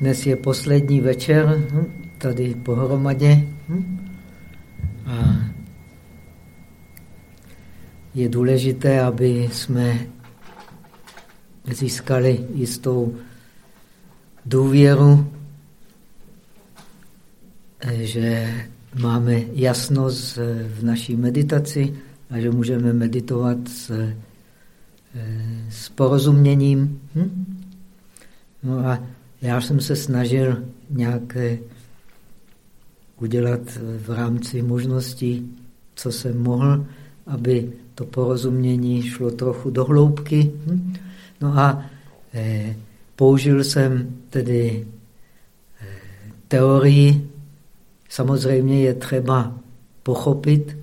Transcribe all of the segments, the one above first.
dnes je poslední večer hm, tady pohromadě. Hm? A je důležité, aby jsme získali jistou důvěru, že máme jasnost v naší meditaci a že můžeme meditovat s, s porozuměním. Hm? No a já jsem se snažil nějak udělat v rámci možností, co jsem mohl, aby to porozumění šlo trochu do hloubky. Hm? No a eh, použil jsem tedy eh, teorii. Samozřejmě je třeba pochopit,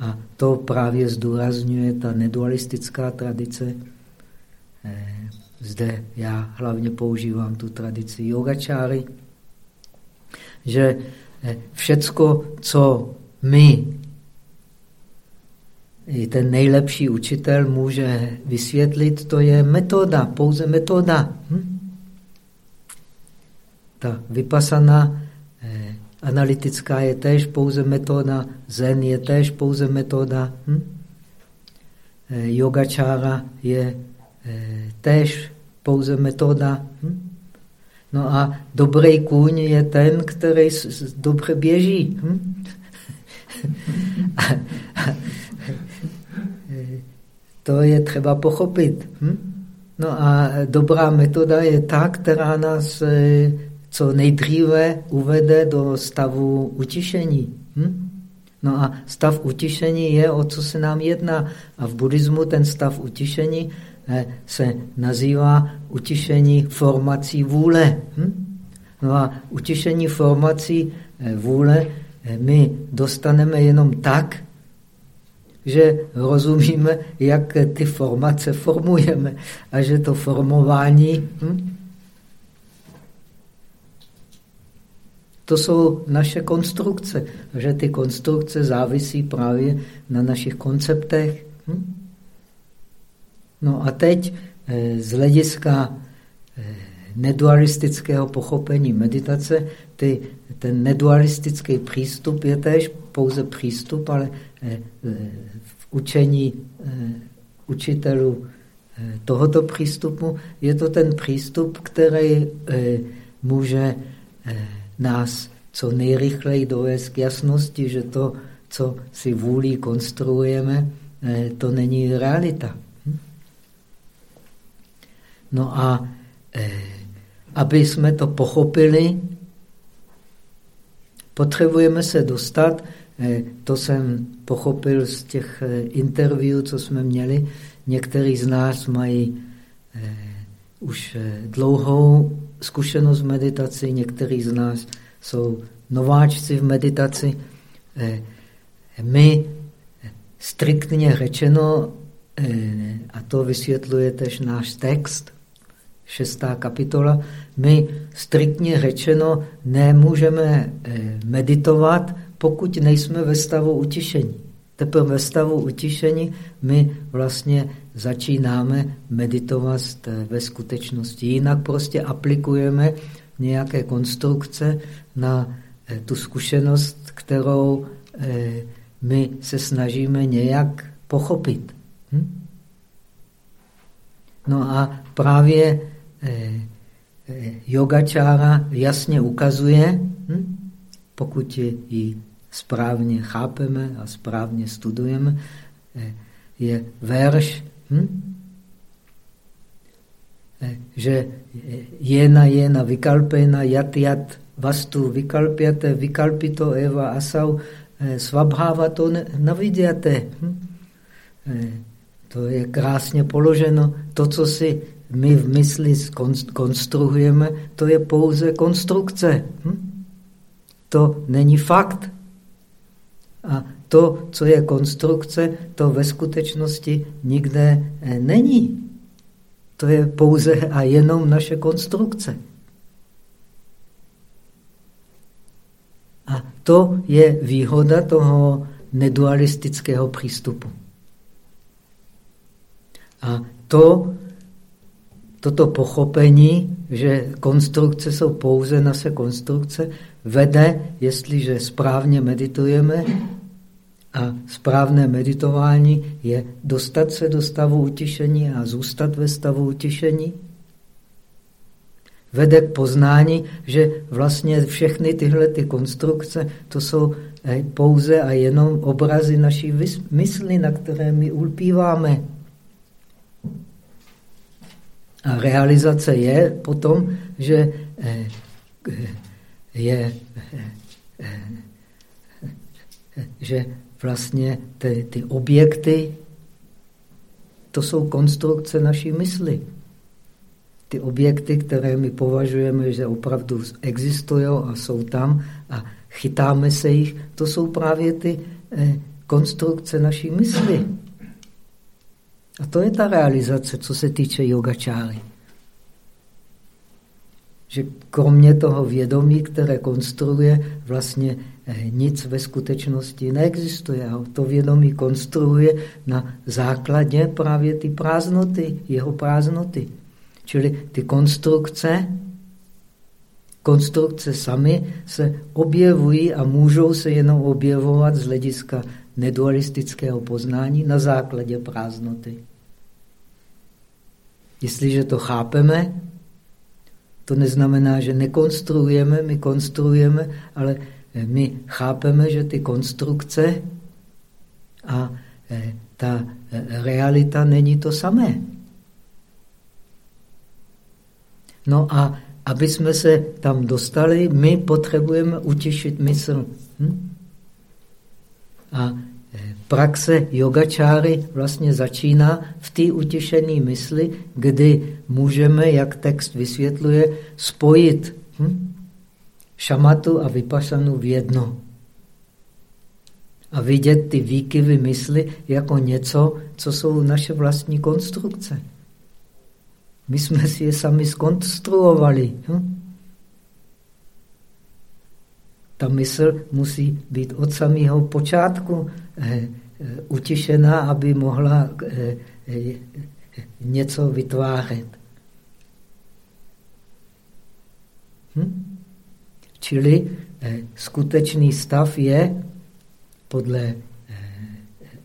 a to právě zdůrazňuje ta nedualistická tradice. Zde já hlavně používám tu tradici yogačáry, že eh, všecko, co my, i ten nejlepší učitel může vysvětlit, to je metoda, pouze metoda. Hm? Ta vypasaná eh, analytická je též pouze metoda, zen je též pouze metoda, hm? eh, yogačára je též pouze metoda. Hm? No a dobrý kůň je ten, který dobře běží. Hm? to je třeba pochopit. Hm? No a dobrá metoda je ta, která nás eh, co nejdříve uvede do stavu utišení. Hm? No a stav utišení je, o co se nám jedná. A v buddhismu ten stav utišení Eh, se nazývá utišení formací vůle. Hm? No a utišení formací eh, vůle eh, my dostaneme jenom tak, že rozumíme, jak ty formace formujeme a že to formování hm? To jsou naše konstrukce, že ty konstrukce závisí právě na našich konceptech. Hm? No a teď eh, z hlediska eh, nedualistického pochopení meditace, ty, ten nedualistický přístup je též pouze přístup, ale eh, v učení učitelů tohoto přístupu je to ten přístup, který může nás co nejrychleji dovést k jasnosti, že to, co si vůlí konstruujeme, to není realita. No a eh, aby jsme to pochopili, potřebujeme se dostat, eh, to jsem pochopil z těch eh, interviewů, co jsme měli, někteří z nás mají eh, už eh, dlouhou zkušenost v meditaci, někteří z nás jsou nováčci v meditaci. Eh, my striktně řečeno, a to vysvětluje tež náš text, šestá kapitola, my striktně řečeno nemůžeme eh, meditovat, pokud nejsme ve stavu utišení. Teprve ve stavu utišení my vlastně začínáme meditovat eh, ve skutečnosti. Jinak prostě aplikujeme nějaké konstrukce na eh, tu zkušenost, kterou my se snažíme nějak pochopit. Hm? No a právě yogačára jasně ukazuje, hm? pokud ji správně chápeme a správně studujeme, eh, je verš, hm? že jena jena vykalpena jat jat vastu vykalpěte vykalpito eva asau svabháva to naviděte. Hm? To je krásně položeno. To, co si my v mysli konstruujeme, to je pouze konstrukce. Hm? To není fakt. A to, co je konstrukce, to ve skutečnosti nikde eh, není. To je pouze a jenom naše konstrukce. A to je výhoda toho nedualistického přístupu. A to toto pochopení, že konstrukce jsou pouze naše konstrukce, vede, jestliže správně meditujeme, a správné meditování je dostat se do stavu utišení a zůstat ve stavu utišení. Vede k poznání, že vlastně všechny tyhle ty konstrukce, to jsou eh, pouze a jenom obrazy naší mysli, na které my ulpíváme. A realizace je potom, že eh, je, eh, že vlastně ty, ty objekty, to jsou konstrukce naší mysli. Ty objekty, které my považujeme, že opravdu existují a jsou tam a chytáme se jich, to jsou právě ty eh, konstrukce naší mysli. A to je ta realizace, co se týče yogačáry že kromě toho vědomí, které konstruuje, vlastně eh, nic ve skutečnosti neexistuje. A to vědomí konstruuje na základě právě ty prázdnoty, jeho prázdnoty. Čili ty konstrukce, konstrukce sami se objevují a můžou se jenom objevovat z hlediska nedualistického poznání na základě prázdnoty. Jestliže to chápeme, to neznamená, že nekonstruujeme, my konstruujeme, ale eh, my chápeme, že ty konstrukce a eh, ta eh, realita není to samé. No a aby jsme se tam dostali, my potřebujeme utěšit mysl. Hm? A praxe yogačáry vlastně začíná v té utěšené mysli, kdy můžeme, jak text vysvětluje, spojit hm? šamatu a vypasanu v jedno. A vidět ty výkyvy mysli jako něco, co jsou naše vlastní konstrukce. My jsme si je sami skonstruovali. Hm? Ta mysl musí být od samého počátku eh, utišená, aby mohla eh, něco vytvářet. Hm? Čili skutečný stav je podle,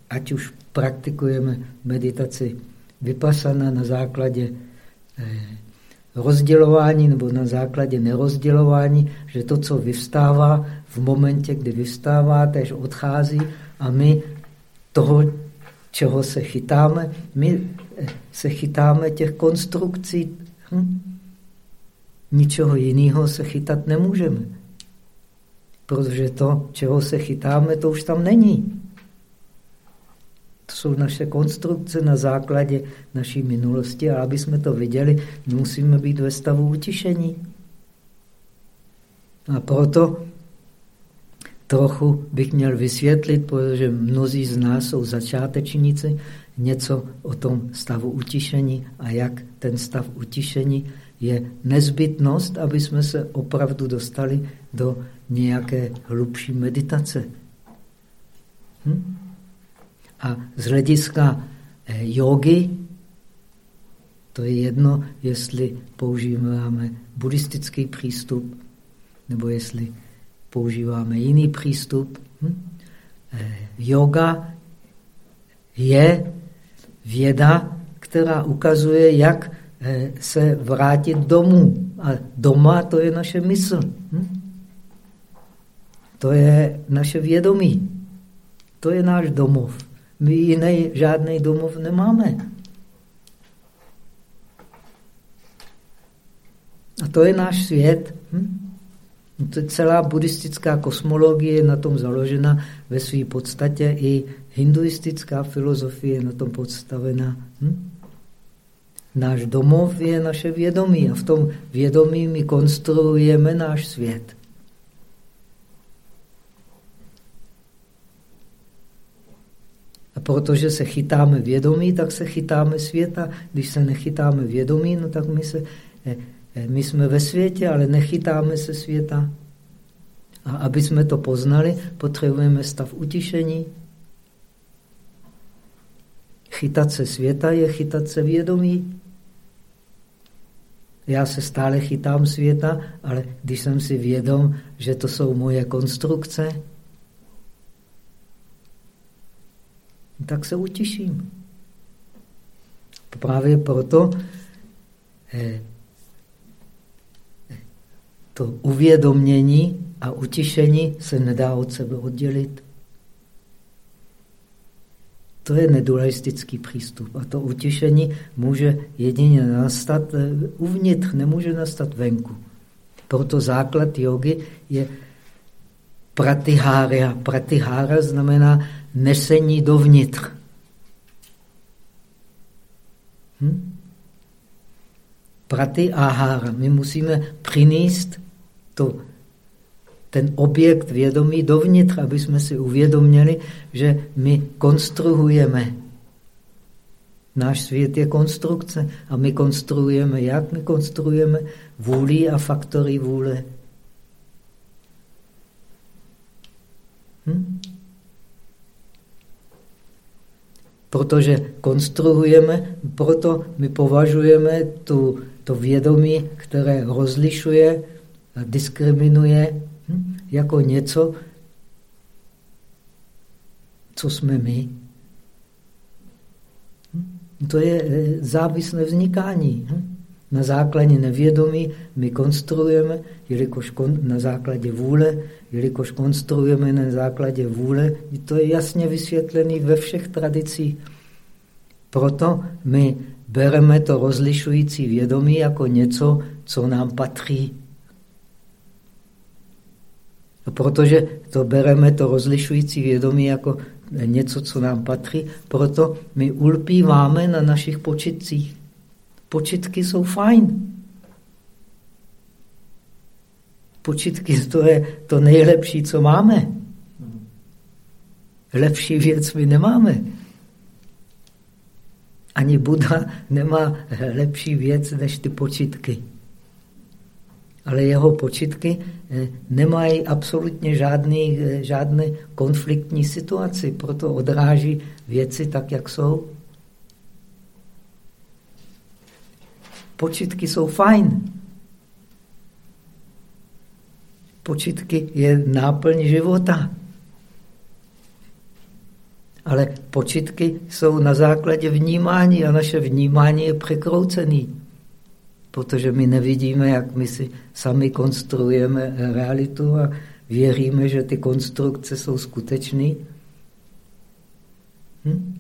ať už praktikujeme meditaci vypasana na základě rozdělování nebo na základě nerozdělování, že to, co vyvstává v momentě, kdy vyvstává, tež odchází a my toho, čeho se chytáme, my eh, se chytáme těch konstrukcí. Hm? Ničeho jiného se chytat nemůžeme. Protože to, čeho se chytáme, to už tam není. To jsou naše konstrukce na základě naší minulosti a aby jsme to viděli, musíme být ve stavu utišení. A proto trochu bych měl vysvětlit, protože mnozí z nás jsou začátečníci, něco o tom stavu utišení a jak ten stav utišení je nezbytnost, aby jsme se opravdu dostali do nějaké hlubší meditace. Hm? A z hlediska eh, jogy, to je jedno, jestli používáme buddhistický přístup, nebo jestli používáme jiný přístup. Hm? Eh, yoga je věda, která ukazuje, jak eh, se vrátit domů. A doma to je naše mysl. Hm? To je naše vědomí. To je náš domov. My jiný žádný domov nemáme. A to je náš svět. Hm? Celá buddhistická kosmologie je na tom založena ve své podstatě i hinduistická filozofie je na tom podstavená. Hm? Náš domov je naše vědomí a v tom vědomí my konstruujeme náš svět. A protože se chytáme vědomí, tak se chytáme světa. Když se nechytáme vědomí, no tak my, se, eh, my jsme ve světě, ale nechytáme se světa. A aby jsme to poznali, potřebujeme stav utišení. Chytat se světa je chytat se vědomí. Já se stále chytám světa, ale když jsem si vědom, že to jsou moje konstrukce, tak se utiším. Právě proto eh, to uvědomění a utišení se nedá od sebe oddělit. To je nedualistický přístup. A to utišení může jedině nastat eh, uvnitř, nemůže nastat venku. Proto základ jogy je pratihára. Pratihára znamená nesení dovnitř. Hm? Praty ahara. My musíme přinést to, ten objekt vědomí dovnitř, aby jsme si uvědomili, že my konstruujeme. Náš svět je konstrukce a my konstruujeme. Jak my konstruujeme? Vůli a faktory vůle. Hm? Protože konstruujeme, proto my považujeme tu, to vědomí, které rozlišuje diskriminuje, hm, jako něco, co jsme my. Hm? To je eh, závislé vznikání. Hm? Na základě nevědomí my konstruujeme, jelikož kon, na základě vůle, jelikož konstruujeme na základě vůle, to je jasně vysvětlené ve všech tradicích. Proto my bereme to rozlišující vědomí jako něco, co nám patří. Protože to bereme to rozlišující vědomí jako něco, co nám patří, proto my ulpíváme na našich počitcích. Počitky jsou fajn. Počitky to je to nejlepší, co máme. Lepší věc my nemáme. Ani Buddha nemá lepší věc než ty počitky. Ale jeho počitky eh, nemají absolutně žádný, eh, žádné konfliktní situaci, proto odráží věci tak, jak jsou. Počitky jsou fajn. Počitky je náplň života. Ale počitky jsou na základě vnímání a naše vnímání je překroucený. Protože my nevidíme, jak my si sami konstruujeme realitu a věříme, že ty konstrukce jsou skutečné. Hm?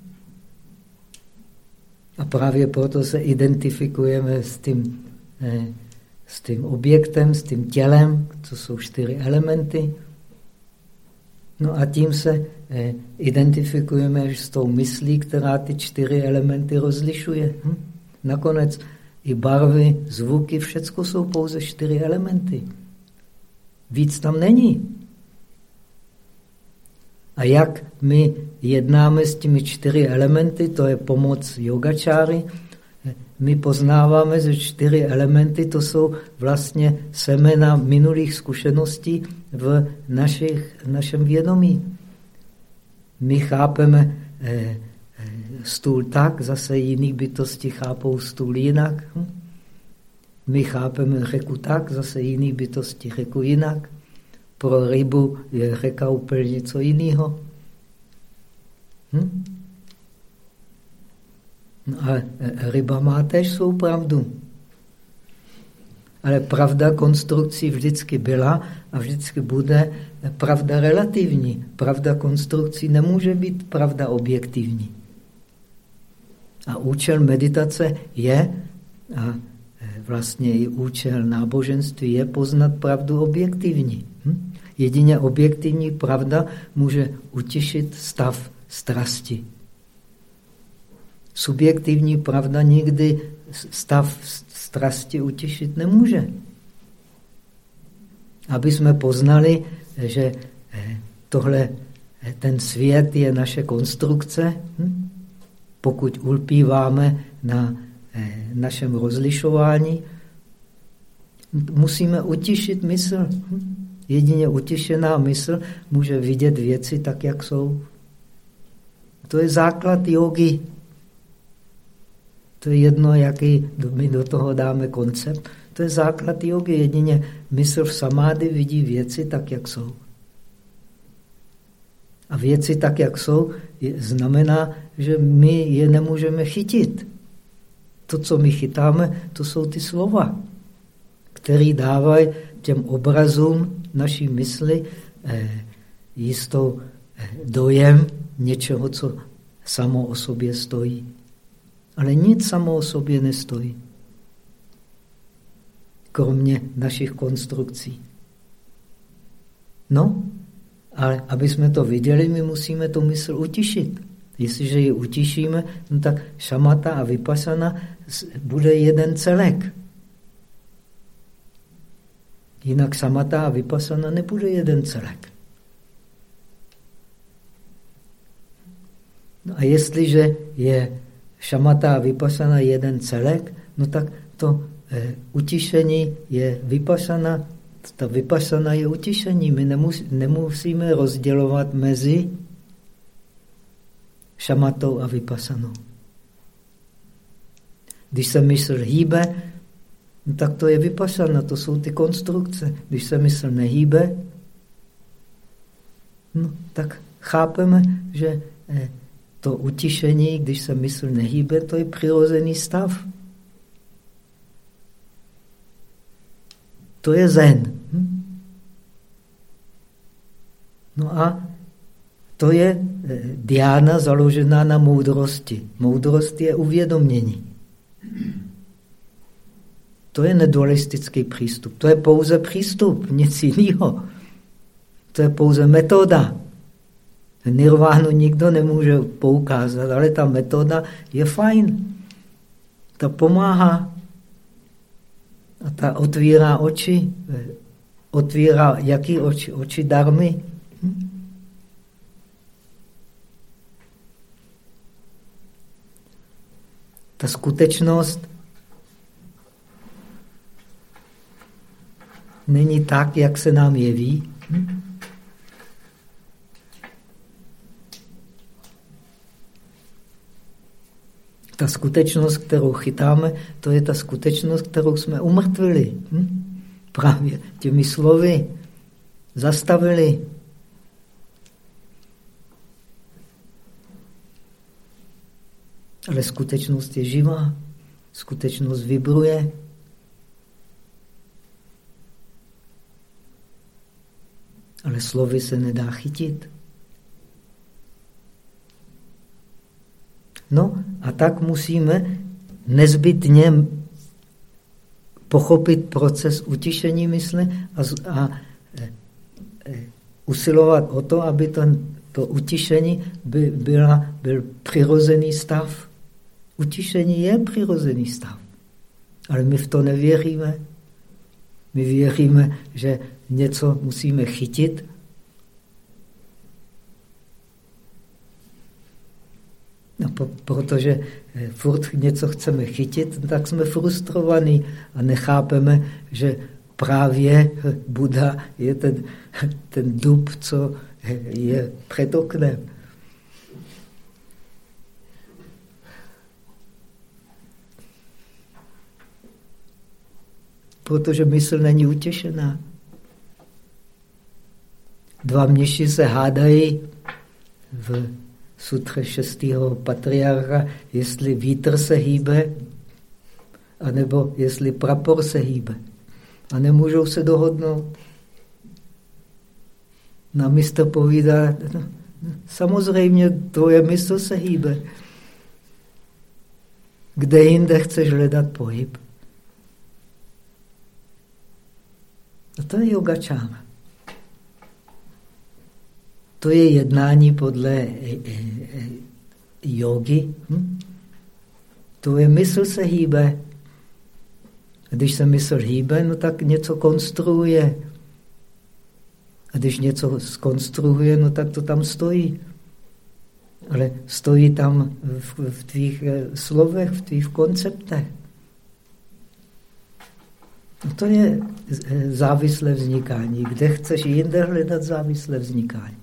A právě proto se identifikujeme s tím, eh, s tím objektem, s tím tělem, co jsou čtyři elementy. No a tím se eh, identifikujeme s tou myslí, která ty čtyři elementy rozlišuje. Hm? Nakonec i barvy, zvuky, všecko jsou pouze čtyři elementy. Víc tam není. A jak my jednáme s těmi čtyři elementy, to je pomoc yogačáry, my poznáváme, že čtyři elementy to jsou vlastně semena minulých zkušeností v našich, našem vědomí. My chápeme eh, stůl tak, zase jiný bytosti chápou stůl jinak. My chápeme řeku tak, zase jiný bytosti řeku jinak. Pro rybu je řeka úplně něco jiného. Hm? No a e, ryba má tež svou pravdu. Ale pravda konstrukcí vždycky byla a vždycky bude pravda relativní. Pravda konstrukcí nemůže být pravda objektivní. A účel meditace je, a e, vlastně i účel náboženství je poznat pravdu objektivní. Hm? Jedině objektivní pravda může utěšit stav strasti. Subjektivní pravda nikdy stav strasti utěšit nemůže. Aby jsme poznali, že eh, tohle, eh, ten svět je naše konstrukce, hm? Pokud ulpíváme na eh, našem rozlišování, musíme utišit mysl. Hm? Jedině utišená mysl může vidět věci tak, jak jsou. To je základ jogy. To je jedno, jaký my do toho dáme koncept. To je základ jogy. Jedině mysl v samády vidí věci tak, jak jsou. A věci tak, jak jsou, znamená, že my je nemůžeme chytit. To, co my chytáme, to jsou ty slova, které dávají těm obrazům naší mysli eh, jistou eh, dojem něčeho, co samo o sobě stojí. Ale nic samo o sobě nestojí. Kromě našich konstrukcí. No, ale aby jsme to viděli, my musíme tu mysl utišit. Jestliže ji utišíme, no tak šamata a vypasana bude jeden celek. Jinak samata a vypasana nebude jeden celek. No a jestliže je šamata a vypasana jeden celek, no tak to eh, utišení je vypasana, ta vypasana je utišení. My nemus, nemusíme rozdělovat mezi šamatou a vypasanou. Když se mysl hýbe, no tak to je vypasana, to jsou ty konstrukce. Když se mysl nehýbe, no, tak chápeme, že eh, to utišení, když se mysl nehýbe, to je přirozený stav. To je zen. Hm? No a to je diána založená na moudrosti. Moudrost je uvědomění. To je nedualistický přístup. To je pouze přístup, nic jiného. To je pouze metoda. Nirvánu nikdo nemůže poukázat, ale ta metoda je fajn. Ta pomáhá. A ta otvírá oči. Otvírá jaký oči? Oči darmy. Hm? Ta skutečnost není tak, jak se nám jeví. Ta skutečnost, kterou chytáme, to je ta skutečnost, kterou jsme umrtvili. Hm? Právě těmi slovy zastavili. Ale skutečnost je živá. Skutečnost vibruje. Ale slovy se nedá chytit. No a tak musíme nezbytně pochopit proces utišení mysli a, a e, e, usilovat o to, aby to, to utišení by byla, byl přirozený stav. Utišení je přirozený stav. Ale my v to nevěříme. My věříme, že něco musíme chytit No, po, protože eh, furt něco chceme chytit, tak jsme frustrovaní a nechápeme, že právě Buda je ten, ten dub, co je před oknem. Protože mysl není utěšená. Dva měši se hádají v sutře šestého patriarcha, jestli vítr se hýbe, anebo jestli prapor se hýbe. A nemůžou se dohodnout. Na místo povídá, no, samozřejmě tvoje mysl se hýbe. Kde jinde chceš hledat pohyb? A to je yogačáma. To je jednání podle eh, eh, jogy. Hm? To je mysl se hýbe. Když se mysl hýbe, no tak něco konstruuje. A když něco skonstruuje, no tak to tam stojí. Ale stojí tam v, v tvých eh, slovech, v tvých konceptech. No to je závislé vznikání. Kde chceš jinde hledat závislé vznikání?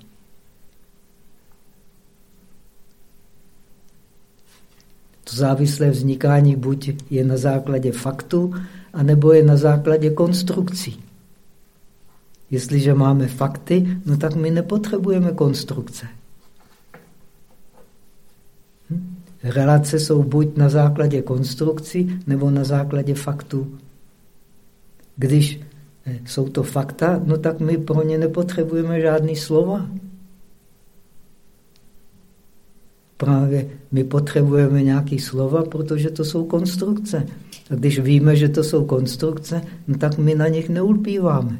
To závislé vznikání buď je na základě faktu, anebo je na základě konstrukcí. Jestliže máme fakty, no tak my nepotřebujeme konstrukce. Hm? Relace jsou buď na základě konstrukcí, nebo na základě faktů. Když eh, jsou to fakta, no tak my pro ně nepotřebujeme žádný slova. Právě my potřebujeme nějaké slova, protože to jsou konstrukce. A když víme, že to jsou konstrukce, no tak my na nich neulpíváme.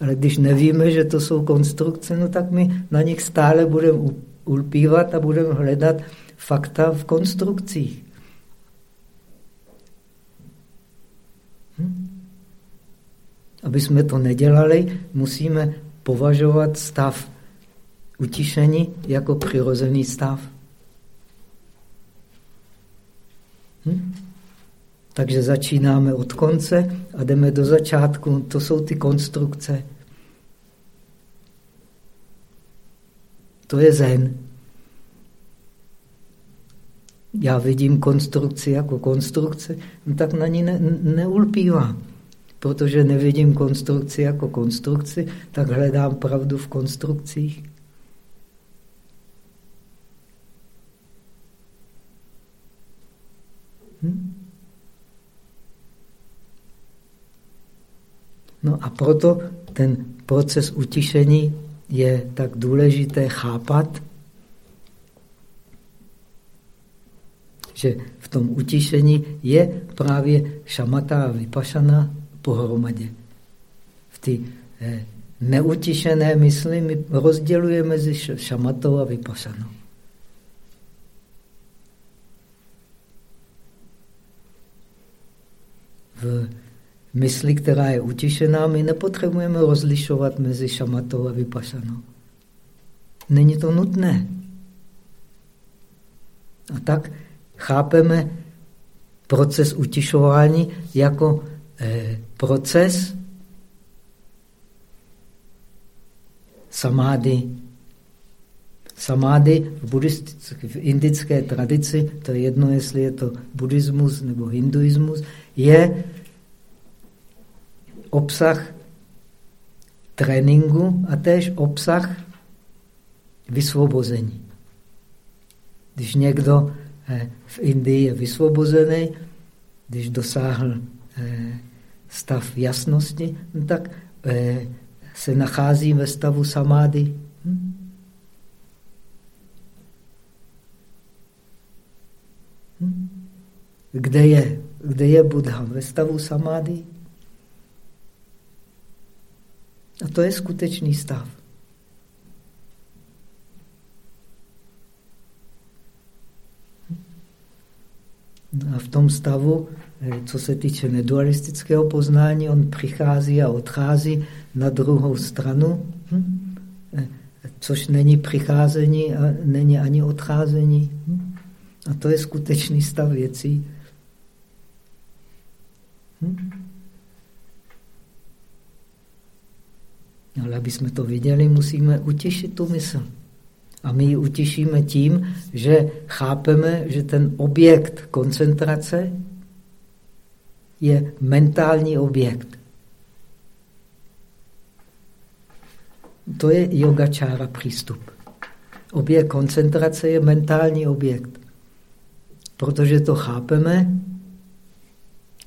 Ale když nevíme, že to jsou konstrukce, no tak my na nich stále budeme ulpívat a budeme hledat fakta v konstrukcích. Hm? Aby jsme to nedělali, musíme považovat stav utišení jako přirozený stav. Hm? Takže začínáme od konce a jdeme do začátku. To jsou ty konstrukce. To je zen. Já vidím konstrukci jako konstrukce, no tak na ní ne, neulpívám. Protože nevidím konstrukci jako konstrukci, tak hledám pravdu v konstrukcích. Hm? No a proto ten proces utišení je tak důležité chápat, že v tom utišení je právě šamata a vypašana pohromadě. V ty eh, neutišené mysli my rozdělujeme mezi šamatou a vypašanou. v mysli, která je utišená, my nepotřebujeme rozlišovat mezi šamatou a vypašanou. Není to nutné. A tak chápeme proces utišování jako eh, proces samády. Samády v, v indické tradici, to je jedno, jestli je to buddhismus nebo hinduismus, je obsah tréninku a též obsah vysvobození. Když někdo eh, v Indii je vysvobozený, když dosáhl eh, stav jasnosti, no tak eh, se nachází ve stavu samády. Hm? Hm? Kde je? Kde je Buddha? Ve stavu samády? A to je skutečný stav. A v tom stavu, co se týče nedualistického poznání, on přichází a odchází na druhou stranu, hm? Eh, což není přicházení a není ani odcházení. Hm? A to je skutečný stav věcí. Hm? Ale aby jsme to viděli, musíme utěšit tu mysl. A my ji utěšíme tím, že chápeme, že ten objekt koncentrace je mentální objekt. To je yogačára přístup. Objekt koncentrace je mentální objekt. Protože to chápeme,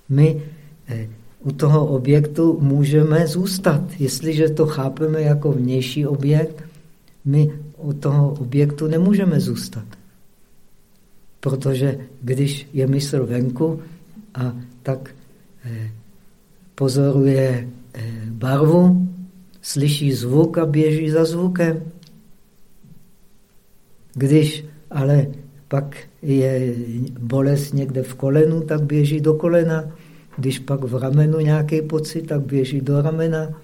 my eh, u toho objektu můžeme zůstat. Jestliže to chápeme jako vnější objekt, my u toho objektu nemůžeme zůstat. Protože když je mysl venku a tak pozoruje eh, barvu, slyší zvuk a běží za zvukem. Když ale pak je bolest někde v kolenu, tak běží do kolena. Když pak v ramenu nějaký pocit, tak běží do ramena.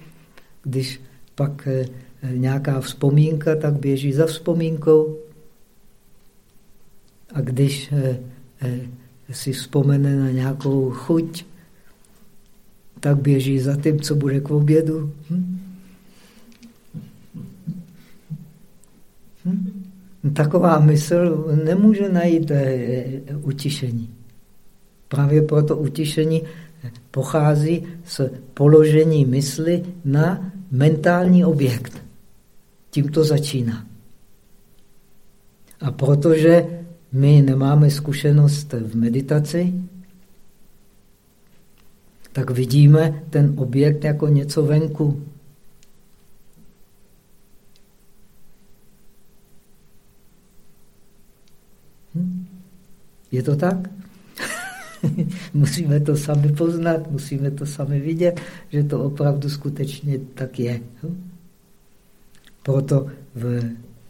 Když pak eh, nějaká vzpomínka, tak běží za vzpomínkou. A když eh, eh, si vzpomene na nějakou chuť, tak běží za tím, co bude k obědu. Hm? Hm? taková mysl nemůže najít utišení. Právě proto utišení pochází z položení mysli na mentální objekt. Tím to začíná. A protože my nemáme zkušenost v meditaci, tak vidíme ten objekt jako něco venku. Hm? Je to tak? musíme to sami poznat, musíme to sami vidět, že to opravdu skutečně tak je. Hm? Proto v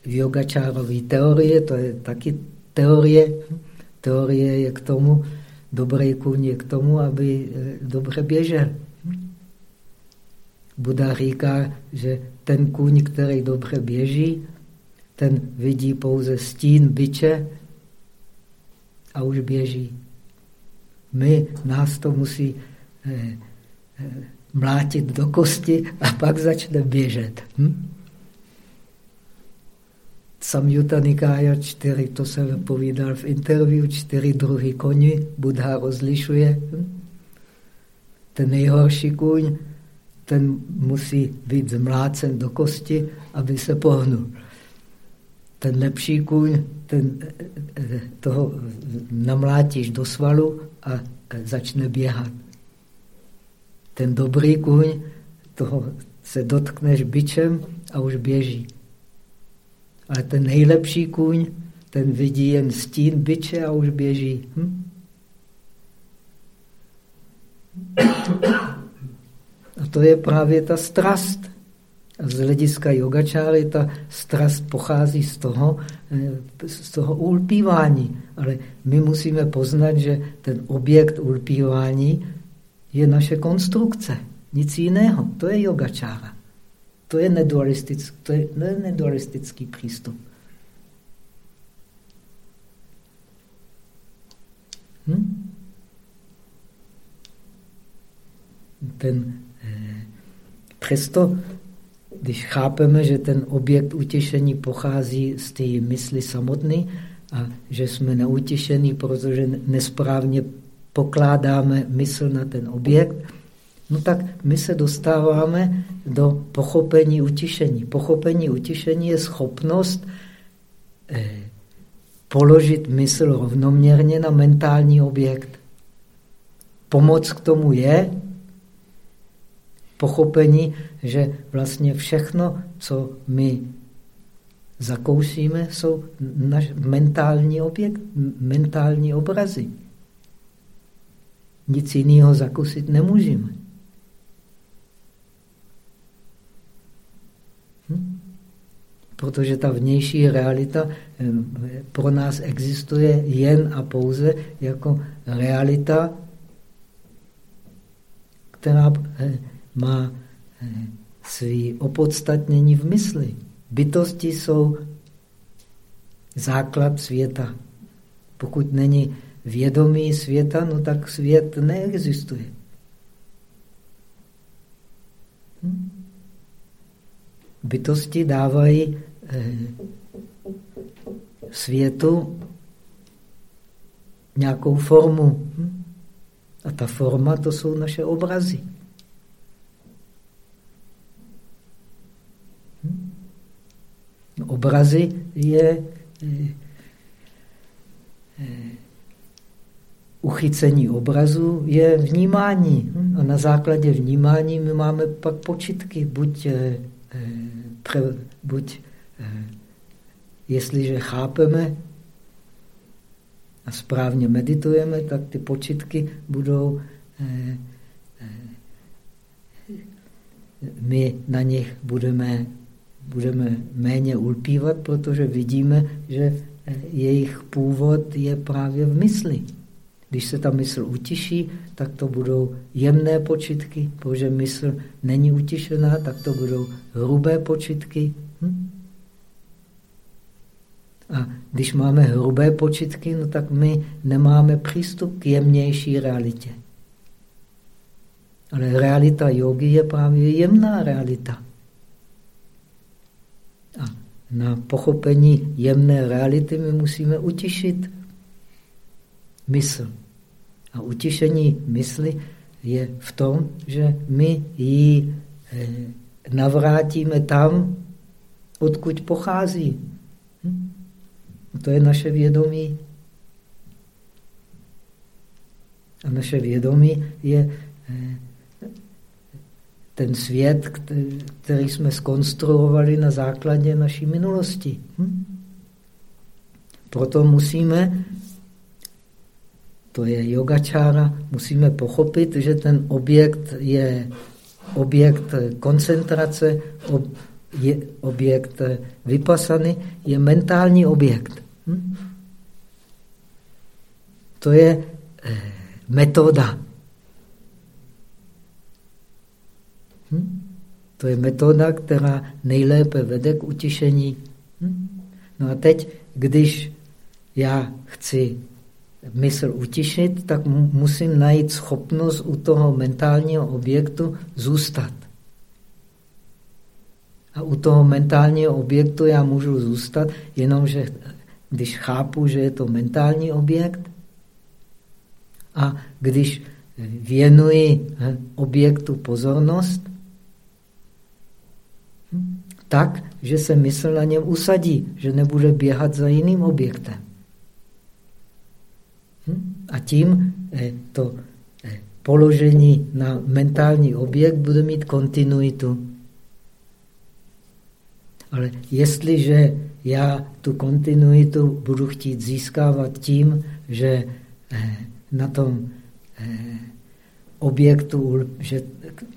yogačárové teorie, to je taky teorie, hm? teorie je k tomu, dobrý kůň je k tomu, aby eh, dobře běžel. Buda říká, že ten kůň, který dobře běží, ten vidí pouze stín byče a už běží. My, nás to musí eh, eh, mlátit do kosti a pak začne běžet. Hm? Samyutta Nikája čtyři, to jsem povídal v interview, čtyři druhy koni, Buddha rozlišuje. Ten nejhorší kůň, ten musí být zmlácen do kosti, aby se pohnul. Ten lepší kůň, ten toho namlátíš do svalu a začne běhat. Ten dobrý kůň, toho se dotkneš bičem a už běží. Ale ten nejlepší kůň, ten vidí jen stín byče a už běží. Hm? A to je právě ta strast. A z hlediska yogačáry ta strast pochází z toho, eh, z toho ulpívání. Ale my musíme poznat, že ten objekt ulpívání je naše konstrukce. Nic jiného. To je yogačára. To je nedualistický, to je nedualistický přístup. Hm? Ten, eh, přesto, když chápeme, že ten objekt utěšení pochází z té mysli samotné a že jsme neutěšení, protože nesprávně pokládáme mysl na ten objekt, no tak my se dostáváme do pochopení utišení. Pochopení utišení je schopnost eh, položit mysl rovnoměrně na mentální objekt. Pomoc k tomu je pochopení, že vlastně všechno, co my zakousíme, jsou naš mentální objekt, mentální obrazy. Nic jiného zakusit nemůžeme. Protože ta vnější realita pro nás existuje jen a pouze jako realita, která eh, má eh, svý opodstatnění v mysli. Bytosti jsou základ světa. Pokud není vědomí světa, no tak svět neexistuje. Hm? bytosti dávají světu nějakou formu. Hm? A ta forma, to jsou naše obrazy. Hm? Obrazy je eh, eh, uchycení obrazu je vnímání. Hm? A na základě vnímání my máme pak počitky, buď buď eh, jestliže chápeme a správně meditujeme, tak ty počitky budou, eh, eh, my na nich budeme, budeme méně ulpívat, protože vidíme, že jejich původ je právě v mysli. Když se ta mysl utiší, tak to budou jemné počitky, protože mysl není utišená, tak to budou hrubé počitky. Hm? A když máme hrubé počitky, no tak my nemáme přístup k jemnější realitě. Ale realita jogy je právě jemná realita. A na pochopení jemné reality my musíme utišit mysl. A utišení mysli je v tom, že my ji eh, navrátíme tam, odkud pochází. Hm? To je naše vědomí. A naše vědomí je eh, ten svět, který jsme skonstruovali na základě naší minulosti. Hm? Proto musíme, to je yogačára, musíme pochopit, že ten objekt je objekt koncentrace, je objekt vypasany, je mentální objekt. Hm? To je eh, metoda. Hm? To je metoda, která nejlépe vede k utišení. Hm? No a teď, když já chci mysl utišit, tak musím najít schopnost u toho mentálního objektu zůstat. A u toho mentálního objektu já můžu zůstat, jenomže když chápu, že je to mentální objekt, a když věnuji eh, objektu pozornost, hm, tak, že se mysl na něm usadí, že nebude běhat za jiným objektem. Hm, a tím eh, to eh, položení na mentální objekt bude mít kontinuitu. Ale jestliže já tu kontinuitu budu chtít získávat tím, že na tom eh, objektu, že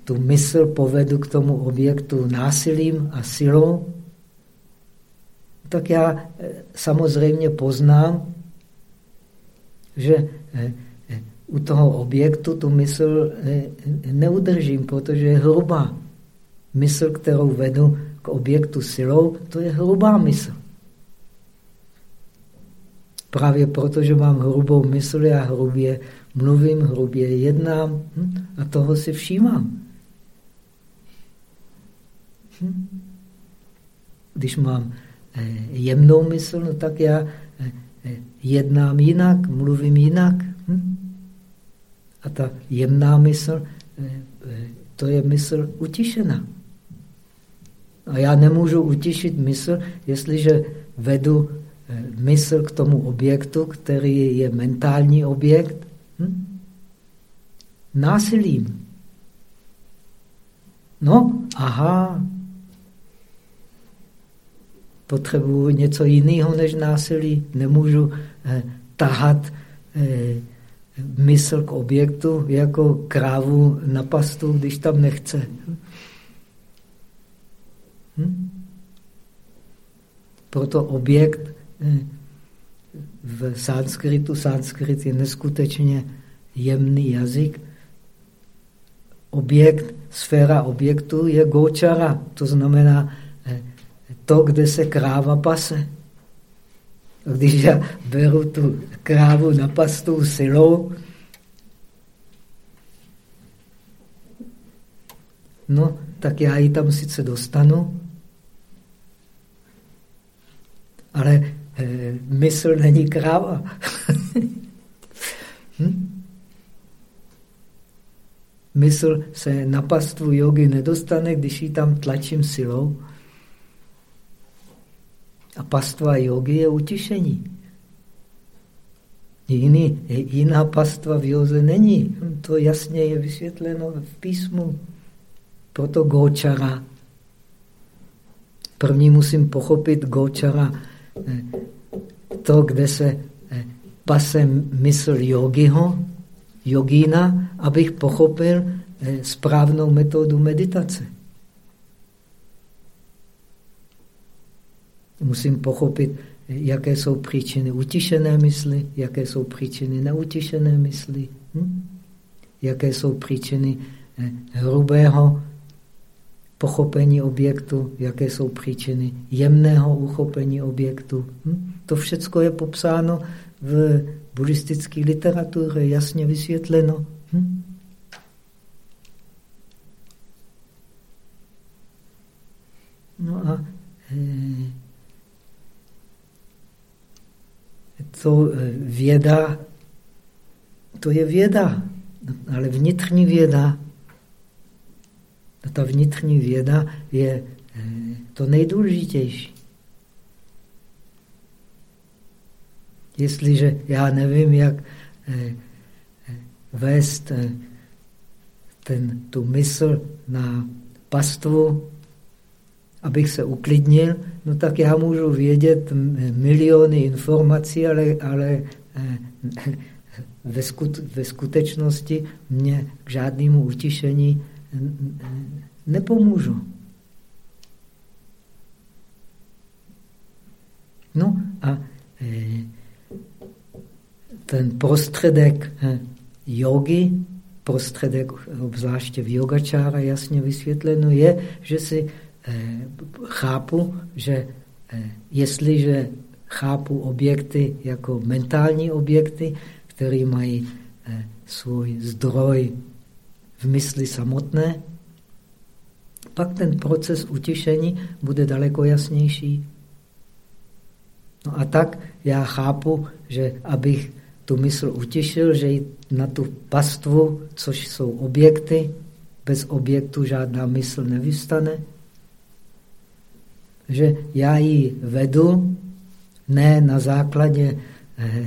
tu mysl povedu k tomu objektu násilím a silou, tak já eh, samozřejmě poznám, že eh, u toho objektu tu mysl neudržím, protože je hrubá. Mysl, kterou vedu k objektu silou, to je hrubá mysl. Právě proto, že mám hrubou mysl, já hrubě mluvím, hrubě jednám hm? a toho si všímám. Hm? Když mám eh, jemnou mysl, no tak já eh, eh, jednám jinak, mluvím jinak. Hm? A ta jemná mysl, to je mysl utišená. A já nemůžu utišit mysl, jestliže vedu Eh, mysl k tomu objektu, který je mentální objekt, hm? násilím. No, aha, potřebuji něco jiného než násilí. Nemůžu eh, tahat eh, mysl k objektu jako krávu na pastu, když tam nechce. Hm? Proto objekt v sanskritu, sanskrit je neskutečně jemný jazyk, objekt, sféra objektu je gočara, to znamená eh, to, kde se kráva pase. Když já beru tu krávu na pastu silou, no, tak já ji tam sice dostanu, ale mysl není kráva. hm? Mysl se na pastvu jogy nedostane, když ji tam tlačím silou. A pastva jogy je utišení. Jiný, jiná pastva v joze není. To jasně je vysvětleno v písmu. Proto gočara. První musím pochopit gočara Eh, to, kde se eh, pase mysl yogiho, jogína, abych pochopil eh, správnou metodu meditace. Musím pochopit, jaké jsou příčiny utišené mysli, jaké jsou příčiny neutišené mysli, hm? jaké jsou příčiny hrubého pochopení objektu, jaké jsou příčiny jemného uchopení objektu. Hm? To všechno je popsáno v buddhistické literatuře, jasně vysvětleno. Hm? No a eh, to eh, věda, to je věda, ale vnitřní věda, ta vnitřní věda je eh, to nejdůležitější. Jestliže já nevím, jak eh, vést ten, tu mysl na pastvu, abych se uklidnil, no tak já můžu vědět miliony informací, ale, ale eh, ve, skut, ve skutečnosti mě k žádnému utišení nepomůžu. No a eh, ten prostředek eh, jogy, prostředek obzvláště v yogačára jasně vysvětleno je, že si Eh, chápu, že jestliže chápu objekty jako mentální objekty, které mají svůj zdroj v mysli samotné, pak ten proces utišení bude daleko jasnější. No a tak já chápu, že abych tu mysl utišil, že na tu pastvu, což jsou objekty, bez objektu žádná mysl nevystane, že já ji vedu ne na základě eh,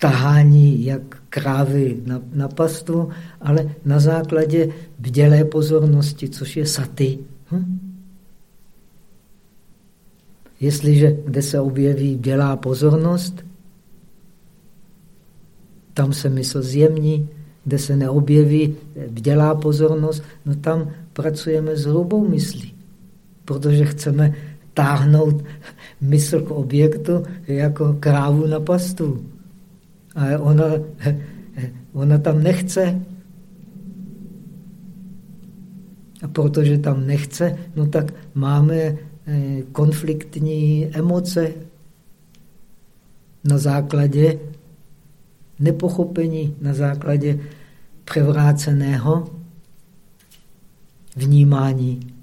tahání jak krávy na, na pastu, ale na základě bdělé pozornosti, což je saty. Hm? Jestliže kde se objeví bdělá pozornost, tam se mysl zjemní, kde se neobjeví bdělá pozornost, no tam pracujeme s hrubou myslí, protože chceme táhnout mysl k objektu jako krávu na pastu. A ona, ona tam nechce. A protože tam nechce, no tak máme eh, konfliktní emoce na základě nepochopení, na základě převráceného vnímání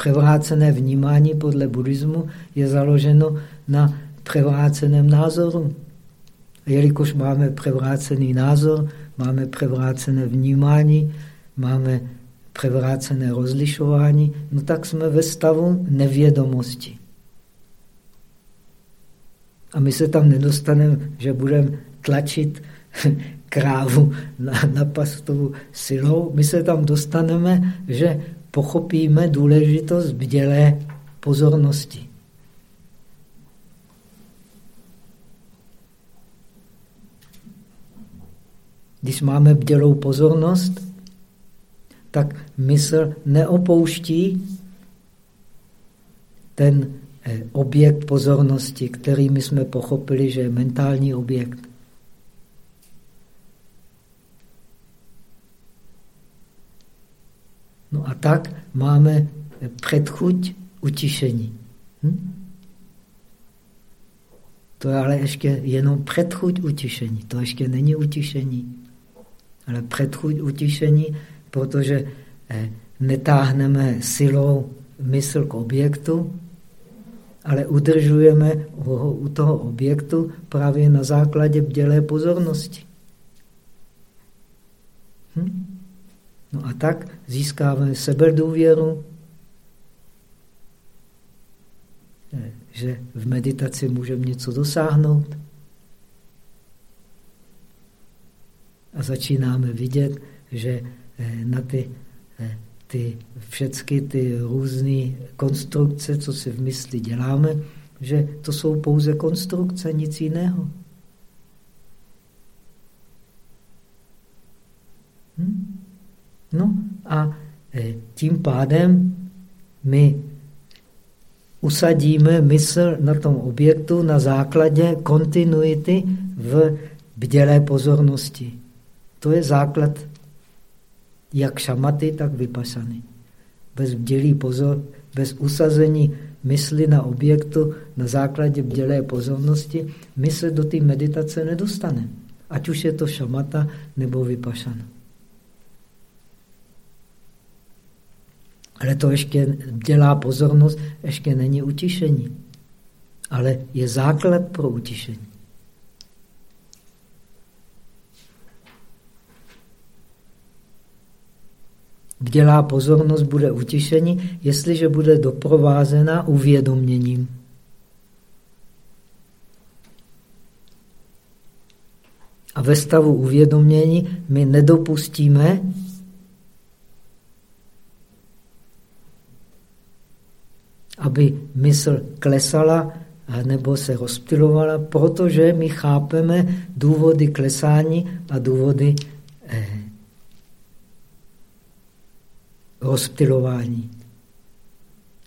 Převrácené vnímání podle buddhismu je založeno na převráceném názoru. Jelikož máme převrácený názor, máme převrácené vnímání, máme převrácené rozlišování, no tak jsme ve stavu nevědomosti. A my se tam nedostaneme, že budeme tlačit krávu na, na pastovu silou. My se tam dostaneme, že pochopíme důležitost bdělé pozornosti. Když máme bdělou pozornost, tak mysl neopouští ten eh, objekt pozornosti, který my jsme pochopili, že je mentální objekt. No a tak máme předchuť utišení. Hm? To je ale ještě jenom předchuť utišení. To ještě není utišení. Ale předchuť utišení, protože eh, netáhneme silou mysl k objektu, ale udržujeme ho u toho objektu právě na základě bdělé pozornosti. Hm? No a tak získáme sebedůvěru, eh, že v meditaci můžeme něco dosáhnout. A začínáme vidět, že eh, na ty, eh, ty všechny ty různé konstrukce, co si v mysli děláme, že to jsou pouze konstrukce, nic jiného. Hm? No a e, tím pádem my usadíme mysl na tom objektu na základě kontinuity v bdělé pozornosti. To je základ jak šamaty, tak vypasany. Bez bdělý pozor, bez usazení mysli na objektu na základě bdělé pozornosti, my se do té meditace nedostane. Ať už je to šamata nebo vypašana. Ale to ještě dělá pozornost, ještě není utišení. ale je základ pro utišení. Dělá pozornost bude utišení, jestliže bude doprovázena uvědoměním. A ve stavu uvědomění my nedopustíme, aby mysl klesala nebo se rozptilovala, protože my chápeme důvody klesání a důvody eh, rozptilování.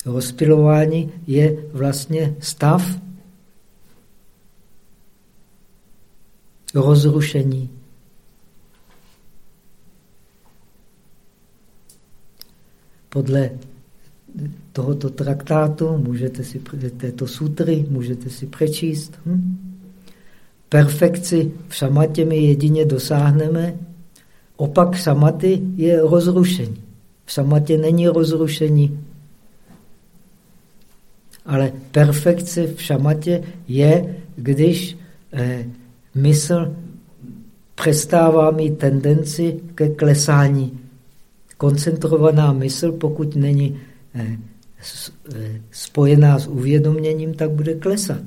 Rozptilování je vlastně stav rozrušení. Podle tohoto traktátu, můžete si této sutry, můžete si přečíst. Hm? Perfekci v šamatě my jedině dosáhneme. Opak šamaty je rozrušení. V šamatě není rozrušení. Ale perfekce v šamatě je, když eh, mysl přestává mít tendenci ke klesání. Koncentrovaná mysl, pokud není eh, eh, spojená s uvědoměním, tak bude klesat.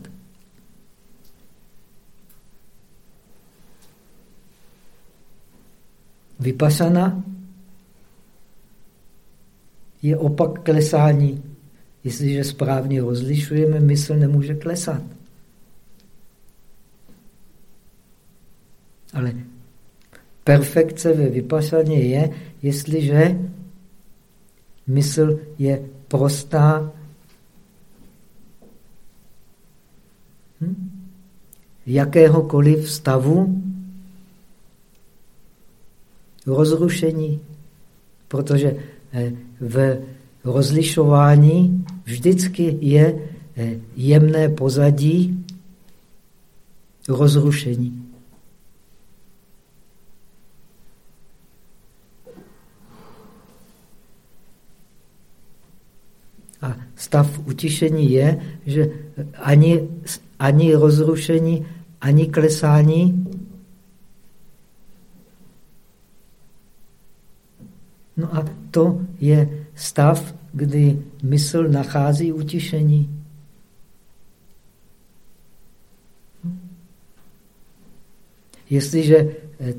Vypasana je opak klesání. Jestliže správně rozlišujeme, mysl nemůže klesat. Ale perfekce ve vypasaně je, jestliže mysl je prostá, hm? jakéhokoliv stavu rozrušení, protože eh, v rozlišování vždycky je eh, jemné pozadí rozrušení. A stav utišení je, že ani, ani rozrušení, ani klesání No a to je stav, kdy mysl nachází utišení. Jestliže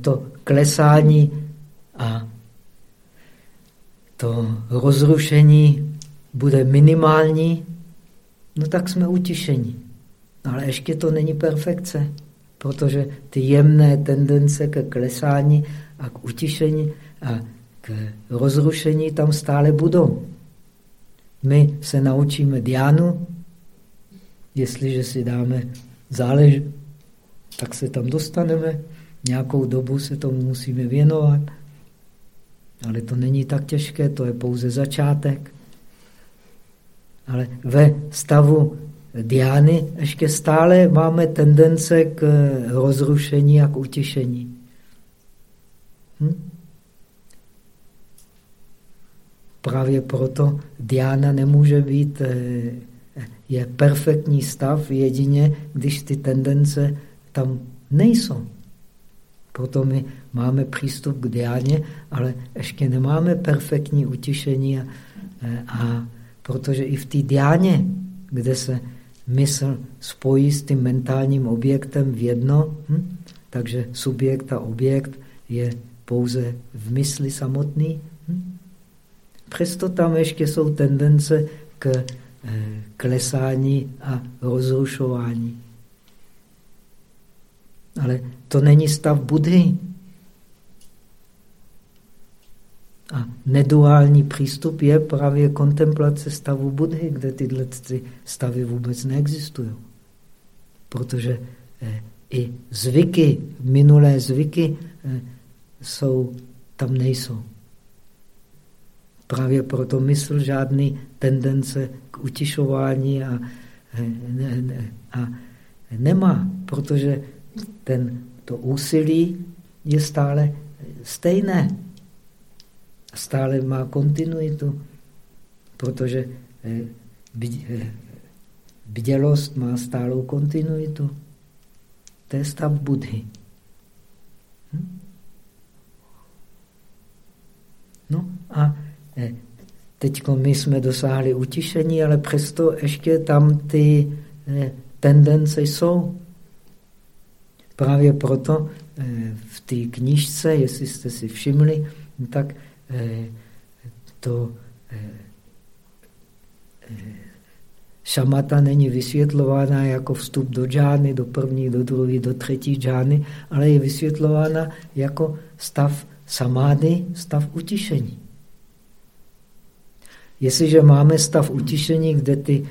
to klesání a to rozrušení bude minimální, no tak jsme utišení. Ale ještě to není perfekce, protože ty jemné tendence ke klesání a k utišení a k rozrušení tam stále budou. My se naučíme diánu, jestliže si dáme zálež, tak se tam dostaneme. Nějakou dobu se tomu musíme věnovat. Ale to není tak těžké, to je pouze začátek. Ale ve stavu diány ještě stále máme tendence k rozrušení a k utišení. Hm? Právě proto diána nemůže být, eh, je perfektní stav jedině, když ty tendence tam nejsou. Proto my máme přístup k diáně, ale ještě nemáme perfektní utišení a, eh, a protože i v té diáně, kde se mysl spojí s tím mentálním objektem v jedno, hm? takže subjekt a objekt je pouze v mysli samotný? Přesto tam ještě jsou tendence k eh, klesání a rozrušování. Ale to není stav Budhy. A neduální přístup je právě kontemplace stavu Budhy, kde tyhle stavy vůbec neexistují. Protože eh, i zvyky, minulé zvyky eh, jsou, tam nejsou. Právě proto mysl žádný tendence k utišování a, a nemá, protože ten, to úsilí je stále stejné. Stále má kontinuitu, protože eh, eh, bdělost má stálou kontinuitu. To je stav Budhy. Hm? No a eh, teď my jsme dosáhli utišení, ale přesto ještě tam ty eh, tendence jsou. Právě proto eh, v té knižce, jestli jste si všimli, tak to šamata není vysvětlována jako vstup do džány, do první, do druhé, do třetí džány, ale je vysvětlována jako stav samády, stav utišení. Jestliže máme stav utišení, kde ty,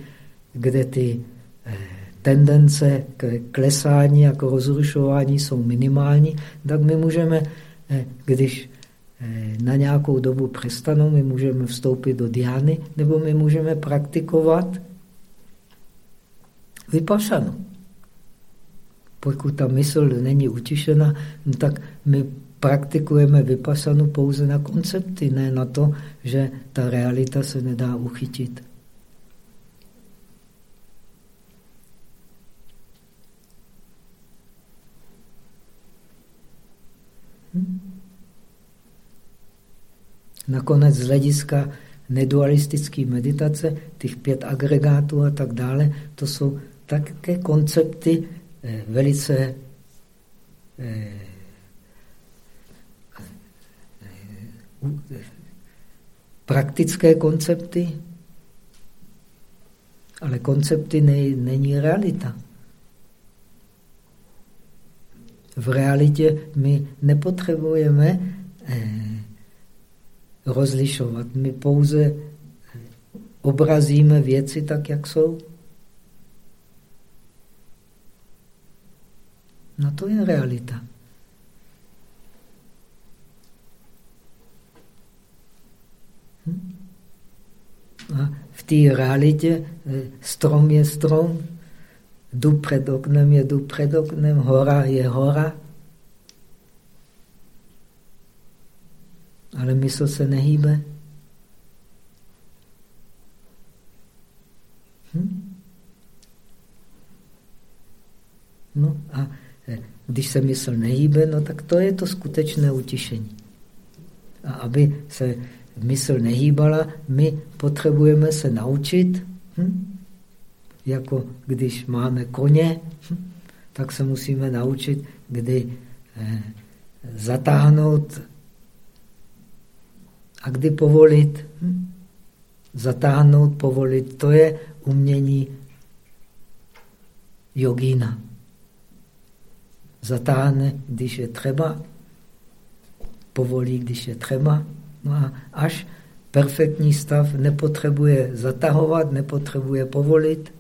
kde ty eh, tendence k klesání a k rozrušování jsou minimální, tak my můžeme, eh, když eh, na nějakou dobu přestanou, my můžeme vstoupit do diány, nebo my můžeme praktikovat vypasanu. Pokud ta mysl není utišena, no tak my praktikujeme vypasanu pouze na koncepty, ne na to, že ta realita se nedá uchytit. Nakonec z hlediska nedualistické meditace, těch pět agregátů a tak dále, to jsou také koncepty eh, velice eh, praktické koncepty, ale koncepty ne, není realita. V realitě my nepotřebujeme eh, rozlišovat. My pouze obrazíme věci tak, jak jsou. No to je realita. A v té realitě eh, strom je strom, dub před oknem je dub před oknem, hora je hora. Ale mysl se nehýbe. Hm? No a když se mysl nehýbe, no tak to je to skutečné utišení. A aby se mysl nehýbala, my potřebujeme se naučit, hm? jako když máme koně, hm? tak se musíme naučit, kdy eh, zatáhnout a kdy povolit. Hm? Zatáhnout, povolit, to je umění jogína zatáhne, když je třeba, povolí, když je třeba. No a až perfektní stav nepotřebuje zatahovat, nepotřebuje povolit.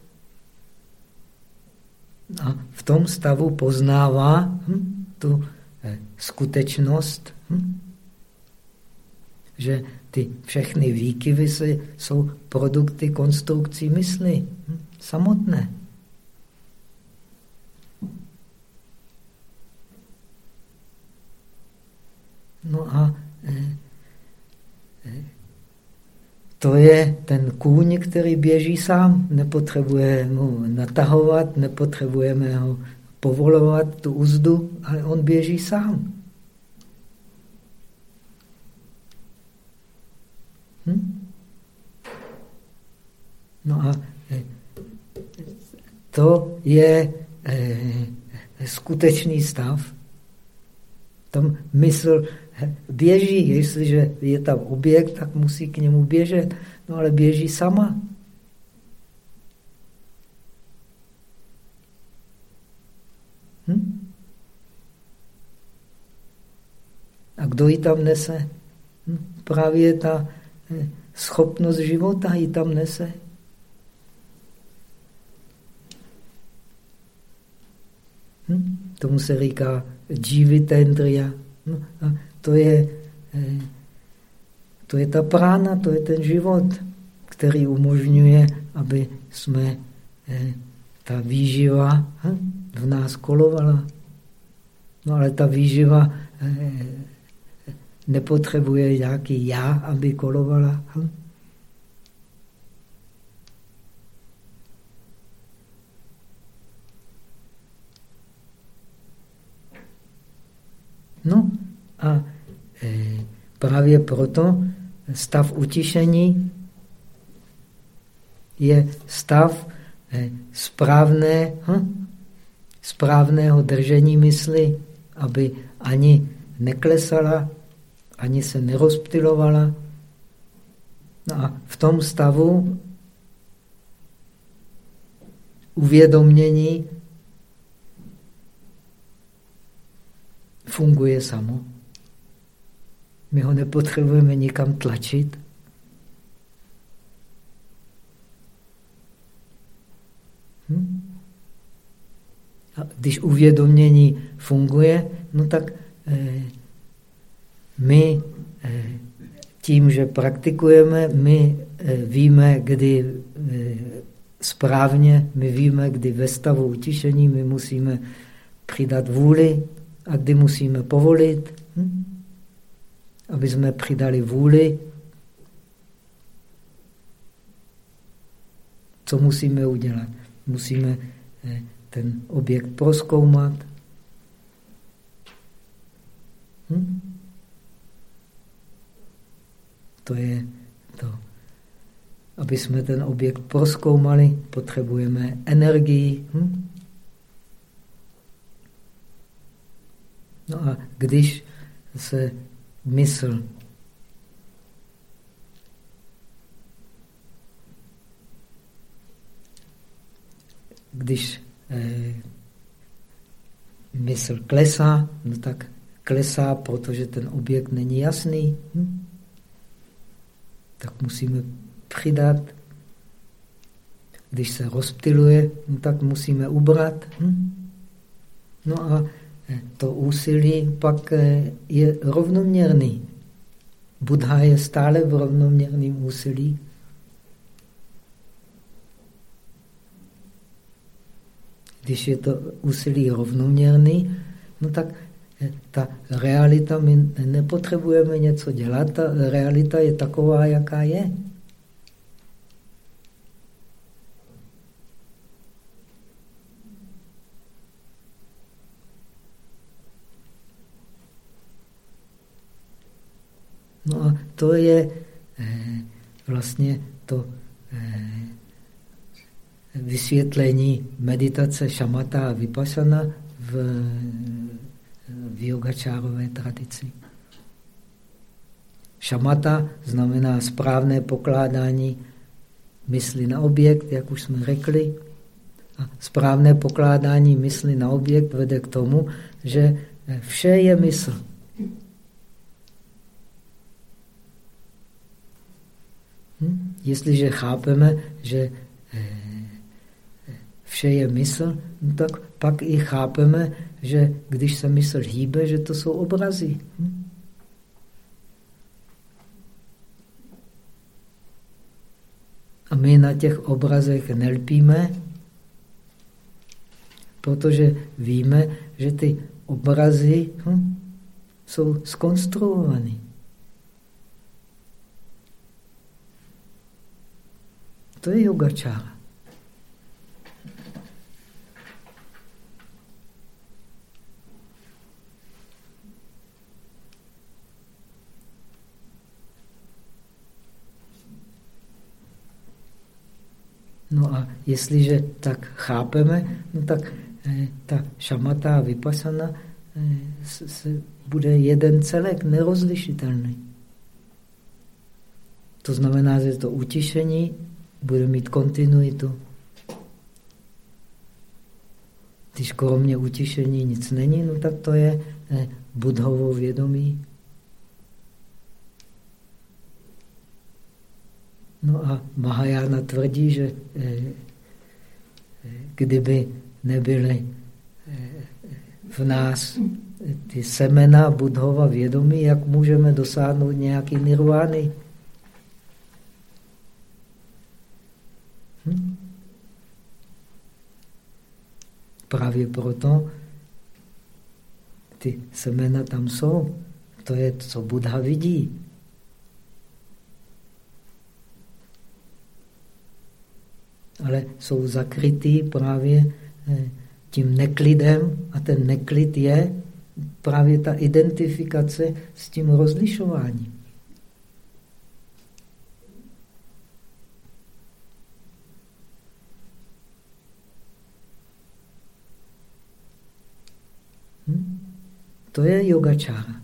A v tom stavu poznává hm, tu eh, skutečnost, hm, že ty všechny výkyvy jsou produkty konstrukcí mysli hm, samotné. No a eh, to je ten kůň, který běží sám. Nepotřebujeme ho natahovat, nepotřebujeme ho povolovat, tu úzdu, ale on běží sám. Hm? No a eh, to je skutečný stav. Tam mysl běží. Jestliže je tam objekt, tak musí k němu běžet. No ale běží sama. Hm? A kdo ji tam nese? Hm? Právě ta eh, schopnost života ji tam nese. Hm? Tomu se říká dživitendria. No, to je, eh, to je ta prána, to je ten život, který umožňuje, aby jsme eh, ta výživa eh, v nás kolovala. No ale ta výživa nepotřebuje nějaký já, aby kolovala. Hm? No a e, právě proto stav utišení je stav e, správné, hm, správného držení mysli, aby ani neklesala, ani se nerozptilovala. No a v tom stavu uvědomění funguje samo. My ho nepotřebujeme nikam tlačit. Hm? A když uvědomění funguje, no tak eh, my eh, tím, že praktikujeme, my eh, víme, kdy eh, správně, my víme, kdy ve stavu utišení my musíme přidat vůli a kdy musíme povolit, hm? Aby jsme přidali vůli. Co musíme udělat? Musíme eh, ten objekt proskoumat. Hm? To je to. Aby jsme ten objekt proskoumali, potřebujeme energii. Hm? No a když se mysl když eh, mysl klesá, no tak klesá, protože ten objekt není jasný. Hm? Tak musíme přidat. Když se rozptiluje, no tak musíme ubrat. Hm? No a to úsilí pak eh, je rovnoměrný. Buddha je stále v rovnoměrném úsilí. Když je to úsilí rovnoměrný, no tak eh, ta realita, my nepotřebujeme něco dělat, ta realita je taková, jaká je. No a to je eh, vlastně to eh, vysvětlení meditace šamata a vypasana v, v yogačárové tradici. Šamata znamená správné pokládání mysli na objekt, jak už jsme řekli. A správné pokládání mysli na objekt vede k tomu, že vše je mysl. Hm? Jestliže chápeme, že eh, vše je mysl, no tak pak i chápeme, že když se mysl hýbe, že to jsou obrazy. Hm? A my na těch obrazech nelpíme, protože víme, že ty obrazy hm, jsou skonstruované. To je yogačára. No a jestliže tak chápeme, no tak eh, ta šamata a vypasana eh, se, bude jeden celek, nerozlišitelný. To znamená, že to utišení bude mít kontinuitu. Když kromě utišení nic není, no tak to je eh, budhovo vědomí. No a Mahajana tvrdí, že eh, eh, kdyby nebyly v nás ty semena budhova vědomí, jak můžeme dosáhnout nějaký nirvány. Hm? Právě proto ty semena tam jsou. To je, co Buddha vidí. ale jsou zakrytý právě eh, tím neklidem a ten neklid je právě ta identifikace s tím rozlišováním. Hm? To je yogačára.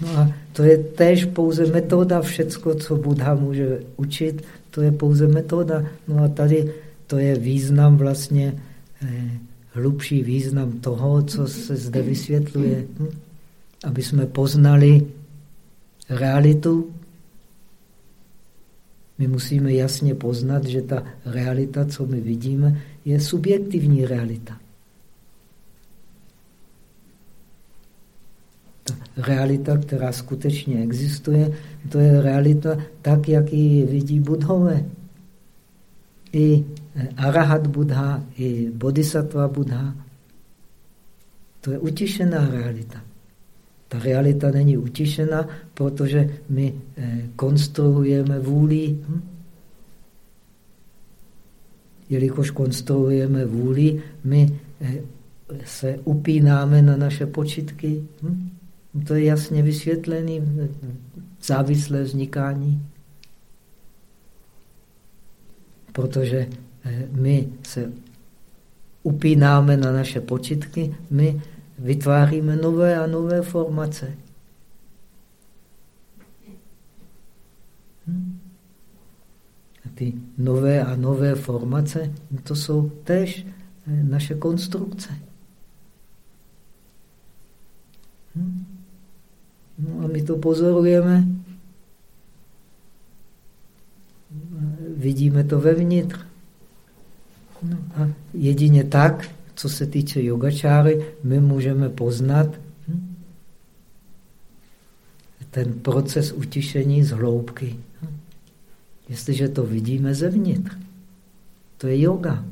No a to je též pouze metoda, všecko, co Buddha může učit, to je pouze metoda. No a tady to je význam vlastně, eh, hlubší význam toho, co se zde vysvětluje. Hm? Aby jsme poznali realitu, my musíme jasně poznat, že ta realita, co my vidíme, je subjektivní realita. Realita, která skutečně existuje, to je realita tak, jak ji vidí budhové. I eh, Arahat Buddha, i Bodhisattva Buddha. To je utišená realita. Ta realita není utišená, protože my eh, konstruujeme vůli. Hm? Jelikož konstruujeme vůli, my eh, se upínáme na naše počitky. Hm? To je jasně vysvětlený závislé vznikání. Protože eh, my se upínáme na naše počitky, my vytváříme nové a nové formace. Hm? A ty nové a nové formace, to jsou tež eh, naše konstrukce. Hm? No a my to pozorujeme. Vidíme to vevnitř. No a jedině tak, co se týče yogačáry, my můžeme poznat hm, ten proces utišení z hloubky. Jestliže to vidíme zevnitř, to je yoga.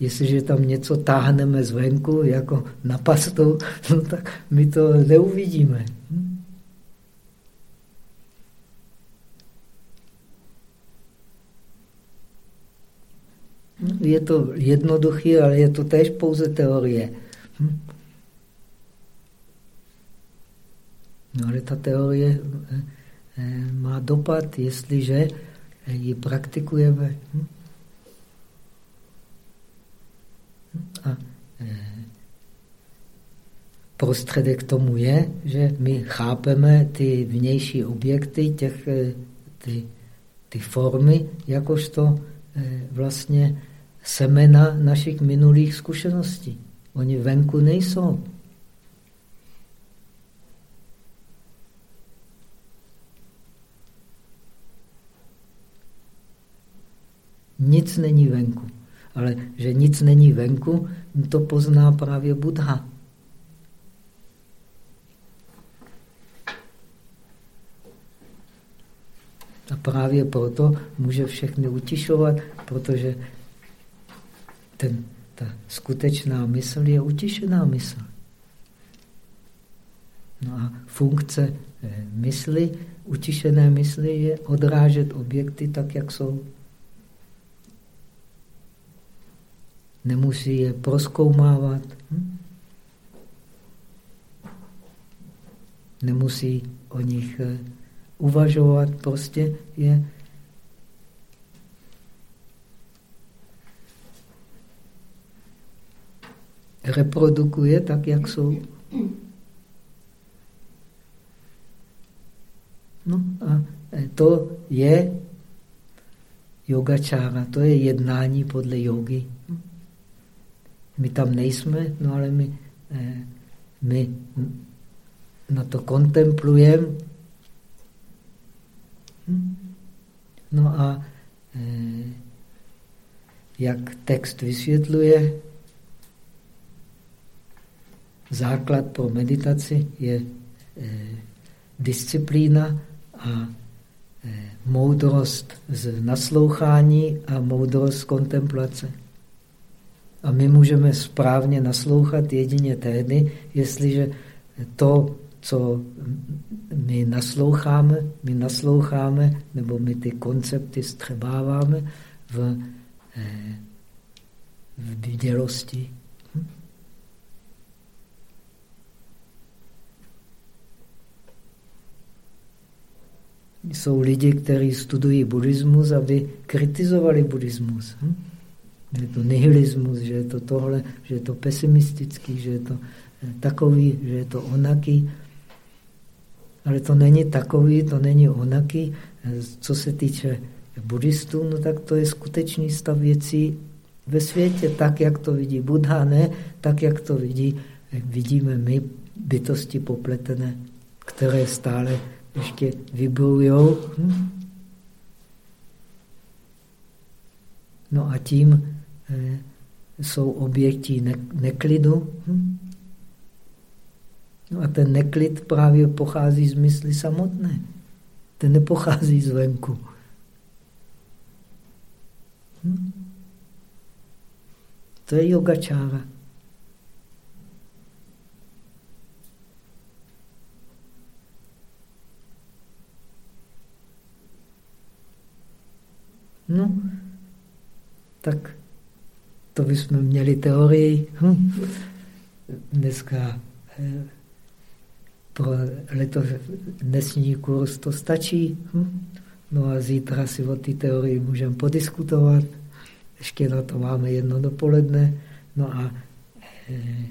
Jestliže tam něco táhneme zvenku, jako na pastu, no tak my to neuvidíme. Hm? Je to jednoduché, ale je to též pouze teorie. Hm? No ale ta teorie eh, eh, má dopad, jestliže ji praktikujeme. Hm? A e, prostředek tomu je, že my chápeme ty vnější objekty, těch, e, ty, ty formy, jakožto e, vlastně semena našich minulých zkušeností. Oni venku nejsou. Nic není venku. Ale že nic není venku, to pozná právě Buddha. A právě proto může všechny utišovat, protože ten, ta skutečná mysl je utišená mysl. No a funkce eh, mysli, utišené mysli je odrážet objekty tak, jak jsou. Nemusí je proskoumávat, hm? nemusí o nich eh, uvažovat, prostě je reprodukuje tak, jak jsou. No a eh, to je yogačára, to je jednání podle jogy. My tam nejsme, no ale my, eh, my na to kontemplujeme. Hm? No a eh, jak text vysvětluje, základ pro meditaci je eh, disciplína a moudrost z naslouchání a moudrost z kontemplace. A my můžeme správně naslouchat jedině tehdy, jestliže to, co my nasloucháme, my nasloucháme, nebo my ty koncepty střebáváme v v, eh, v bdělosti. Jsou lidi, kteří studují buddhismus, aby kritizovali buddhismus. Hm? Je to nihilismus, že je to tohle, že je to pesimistický, že je to eh, takový, že je to onaký. Ale to není takový, to není onaký. Eh, co se týče buddhistů, no tak to je skutečný stav věcí ve světě, tak, jak to vidí Buddha, ne tak, jak to vidí, jak vidíme my, bytosti popletené, které stále ještě vybrují. Hm? No a tím Eh, jsou obětí ne neklidu. Hm? No a ten neklid právě pochází z mysli samotné. Ten nepochází zvenku. Hm? To je yogačára. No, tak to bychom měli teorii. Hm. Dneska eh, pro letos, dnesní kurz to stačí. Hm. No a zítra si o té teorii můžeme podiskutovat. Ještě na to máme jedno dopoledne. No a eh,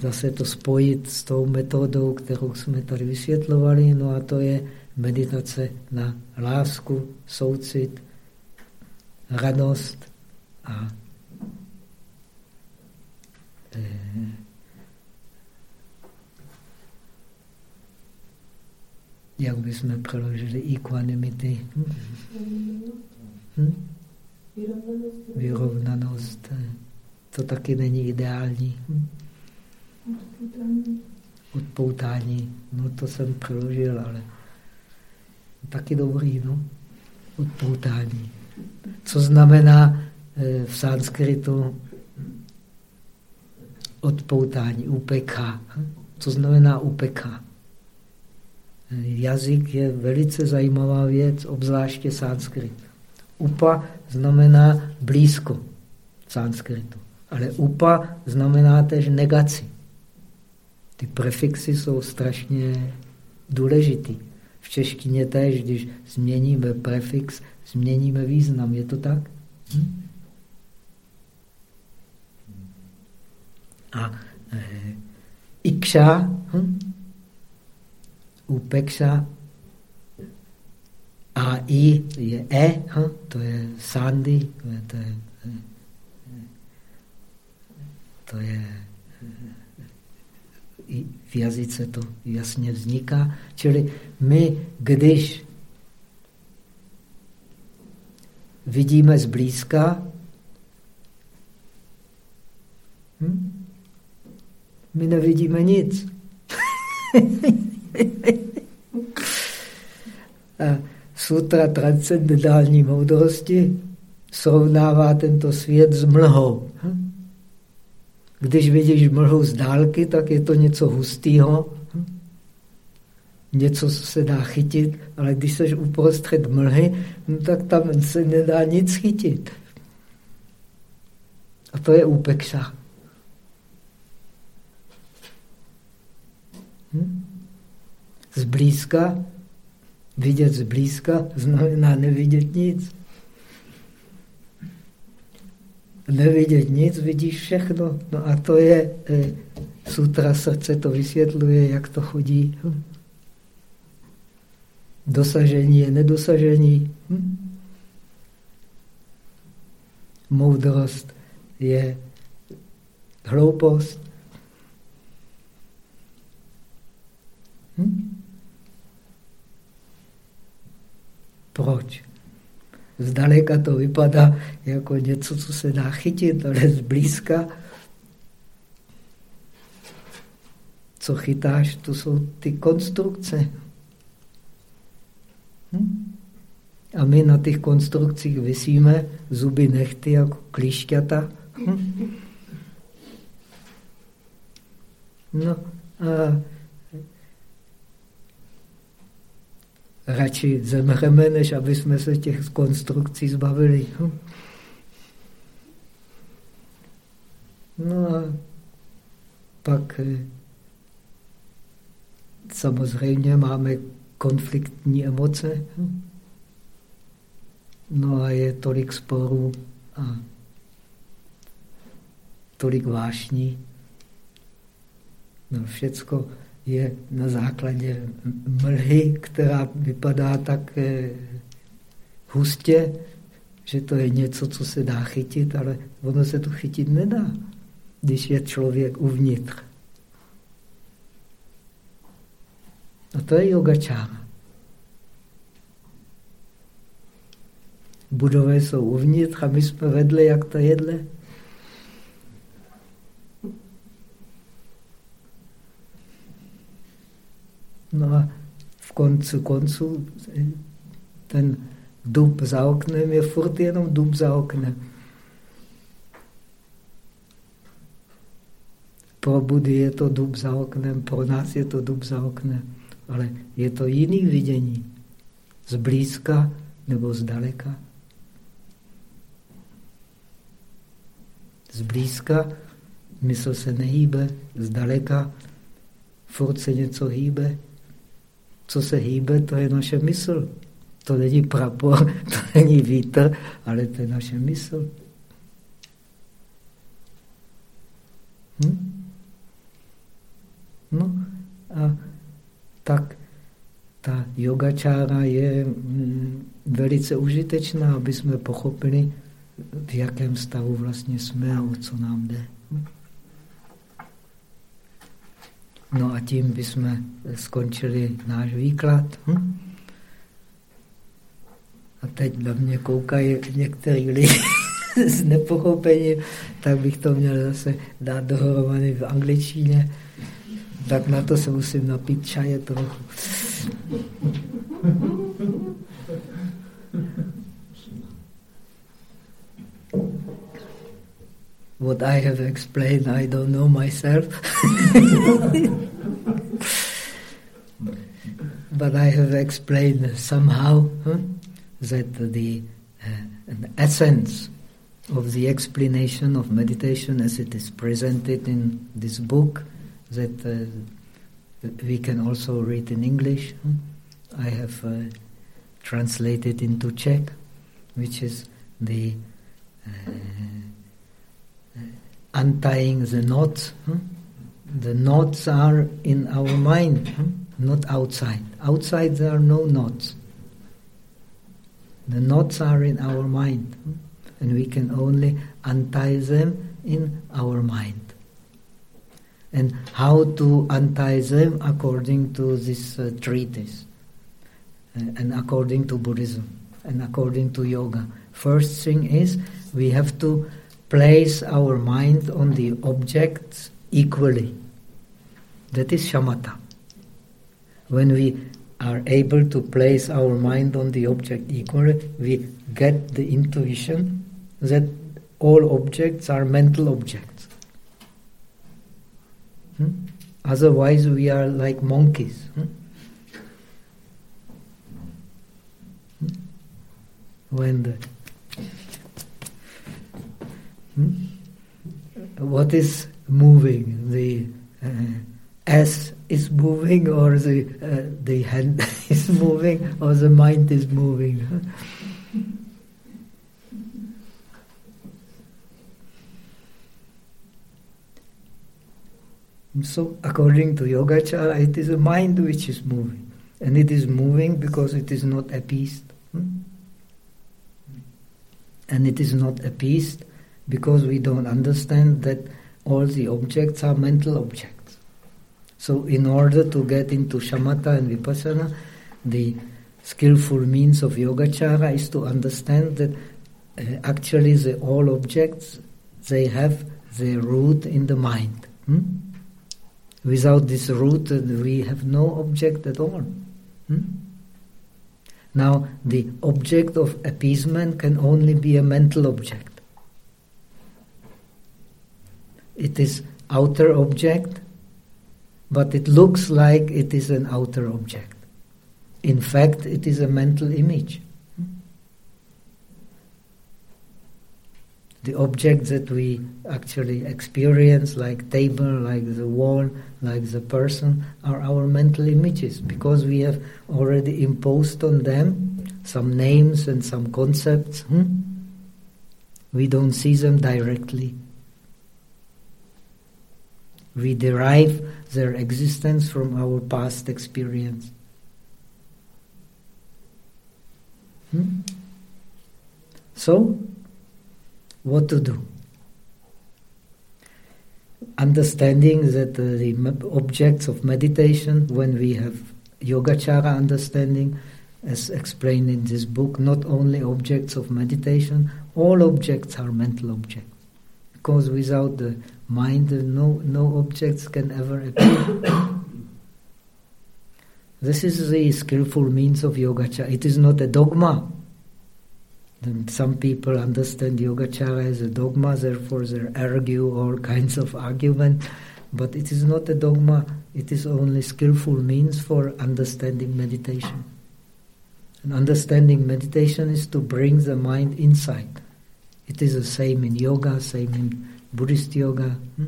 zase to spojit s tou metodou, kterou jsme tady vysvětlovali. No a to je meditace na lásku, soucit, radost a jak bychom přeložili equanimity? Hm? Vyrovnanost. Eh, to taky není ideální. Hm? Odpoutání. No to jsem přeložil, ale taky dobrý, no. Odpoutání. Co znamená eh, v sanskritu odpoutání, UPK. Co znamená UPK? Jazyk je velice zajímavá věc, obzvláště sanskrit. Upa znamená blízko sanskritu. Ale upa znamená tež negaci. Ty prefixy jsou strašně důležitý. V češtině též, když změníme prefix, změníme význam. Je to tak? Hm? A e, ikša, hm? upekša, a i je e, hm? to je sandy, to je, to je, to je i v jazyce to jasně vzniká. Čili my, když vidíme zblízka, hm? My nevidíme nic. A sutra transcendentální moudrosti srovnává tento svět s mlhou. Když vidíš mlhu z dálky, tak je to něco hustého, něco, co se dá chytit, ale když jsi uprostřed mlhy, no tak tam se nedá nic chytit. A to je úpekša. Hm? Zblízka, vidět zblízka znamená nevidět nic. Nevidět nic, vidíš všechno. No a to je, eh, sutra srdce to vysvětluje, jak to chodí. Hm? Dosažení je nedosažení. Hm? Moudrost je hloupost. Hm? Proč? Zdaleka to vypadá jako něco, co se dá chytit, ale zblízka, co chytáš, to jsou ty konstrukce. Hm? A my na těch konstrukcích vysíme zuby nechty jako klíšťata. Hm? No a radši zemřeme, než aby jsme se těch konstrukcí zbavili. Hm. No a pak eh, samozřejmě máme konfliktní emoce. Hm. No a je tolik sporů a tolik vášní. No všecko je na základě mlhy, která vypadá tak eh, hustě, že to je něco, co se dá chytit, ale ono se to chytit nedá, když je člověk uvnitř. A to je yogačára. Budové jsou uvnitř a my jsme vedle, jak to jedle. No a v koncu konců ten dub za oknem je furt jenom dub za oknem. Pro Budy je to dub za oknem, pro nás je to dub za oknem, ale je to jiný vidění. Zblízka nebo zdaleka. Zblízka mysl se nehýbe, zdaleka furt se něco hýbe. Co se hýbe, to je naše mysl. To není prapor, to není vítr, ale to je naše mysl. Hm? No a tak ta yogačára je mm, velice užitečná, aby jsme pochopili, v jakém stavu vlastně jsme a o co nám jde. No a tím bychom skončili náš výklad. Hm? A teď na mě koukají některý lidi s nepochopením, tak bych to měl zase dát dohromady v angličtině. Tak na to se musím napít čaje trochu. What I have explained, I don't know myself. but I have explained somehow. Huh? that the, uh, essence of the explanation of meditation as it is presented in this book that uh, we can also read in English. I have uh, translated into Czech, which is the uh untying the knots. Huh? The knots are in our mind, huh? not outside. Outside there are no knots. The knots are in our mind, and we can only untie them in our mind. And how to untie them according to this uh, treatise, uh, and according to Buddhism, and according to yoga. First thing is we have to place our mind on the objects equally. That is shamatha. When we are able to place our mind on the object equally, we get the intuition that all objects are mental objects. Hmm? Otherwise, we are like monkeys. Hmm? Hmm? When the hmm? What is moving the uh, S is moving or the, uh, the hand is moving or the mind is moving. so according to Yogacara, it is a mind which is moving. And it is moving because it is not appeased. Hmm? And it is not appeased because we don't understand that all the objects are mental objects. So in order to get into shamatha and vipassana, the skillful means of yogacara is to understand that uh, actually the all objects, they have their root in the mind. Hmm? Without this root, uh, we have no object at all. Hmm? Now, the object of appeasement can only be a mental object. It is outer object but it looks like it is an outer object. In fact, it is a mental image. the objects that we actually experience, like table, like the wall, like the person, are our mental images because we have already imposed on them some names and some concepts. Hmm? We don't see them directly. We derive their existence from our past experience. Hmm? So, what to do? Understanding that uh, the objects of meditation, when we have Yogacara understanding, as explained in this book, not only objects of meditation, all objects are mental objects. Because without the mind, no, no objects can ever appear. this is the skillful means of yogacara. It is not a dogma. And some people understand yogacara as a dogma, therefore they argue all kinds of argument. But it is not a dogma, it is only skillful means for understanding meditation. And understanding meditation is to bring the mind inside. It is the same in yoga, same in Buddhist yoga. Hmm?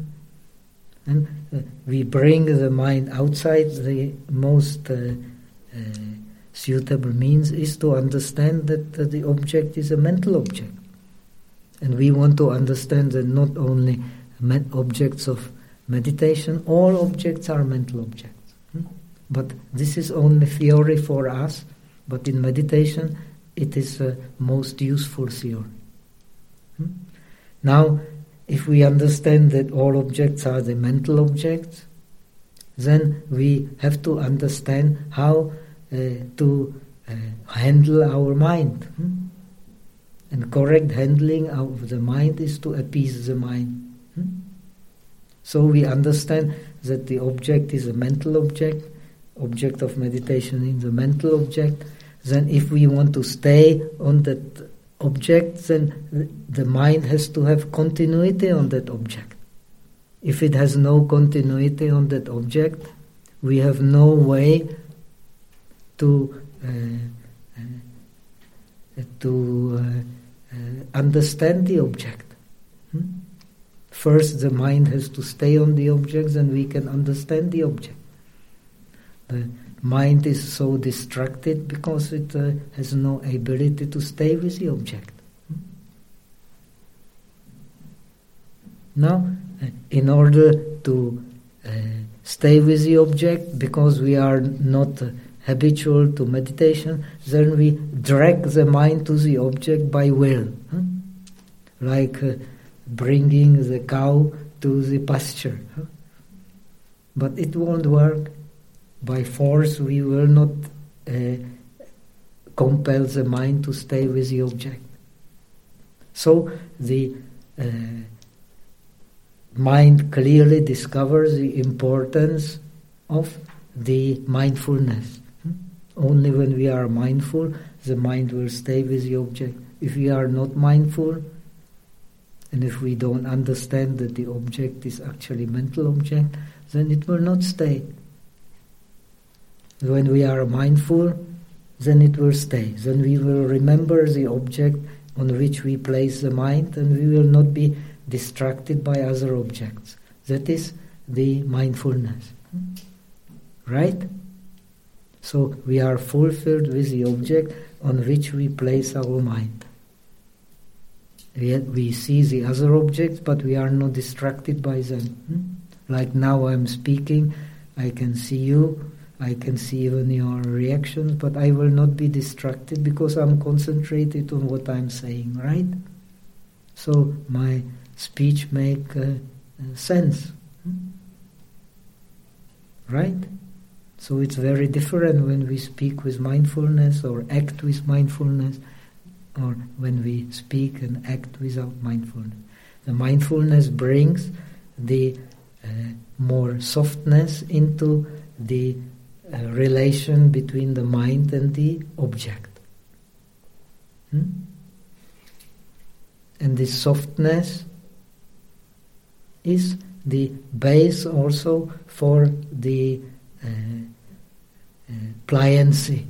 And uh, we bring the mind outside. The most uh, uh, suitable means is to understand that the object is a mental object. And we want to understand that not only objects of meditation, all objects are mental objects. Hmm? But this is only theory for us but in meditation, it is a most useful theory. Hmm? Now, if we understand that all objects are the mental objects, then we have to understand how uh, to uh, handle our mind. Hmm? And correct handling of the mind is to appease the mind. Hmm? So we understand that the object is a mental object, object of meditation is a mental object, then if we want to stay on that object, then the mind has to have continuity on that object. If it has no continuity on that object, we have no way to uh, uh, to uh, uh understand the object. Hmm? First, the mind has to stay on the object, then we can understand the object. The, mind is so distracted because it uh, has no ability to stay with the object. Now, uh, in order to uh, stay with the object, because we are not uh, habitual to meditation, then we drag the mind to the object by will, huh? like uh, bringing the cow to the pasture. Huh? But it won't work by force we will not uh, compel the mind to stay with the object. So the uh, mind clearly discovers the importance of the mindfulness. Hmm? Only when we are mindful, the mind will stay with the object. If we are not mindful, and if we don't understand that the object is actually mental object, then it will not stay. When we are mindful, then it will stay. Then we will remember the object on which we place the mind and we will not be distracted by other objects. That is the mindfulness. Right? So we are fulfilled with the object on which we place our mind. We we see the other objects, but we are not distracted by them. Hmm? Like now I'm speaking, I can see you, I can see even your reactions, but I will not be distracted because I'm concentrated on what I'm saying, right? So my speech make uh, sense, hmm? right? So it's very different when we speak with mindfulness or act with mindfulness, or when we speak and act without mindfulness. The mindfulness brings the uh, more softness into the relation between the mind and the object. Hmm? And this softness is the base also for the uh, uh, pliancy.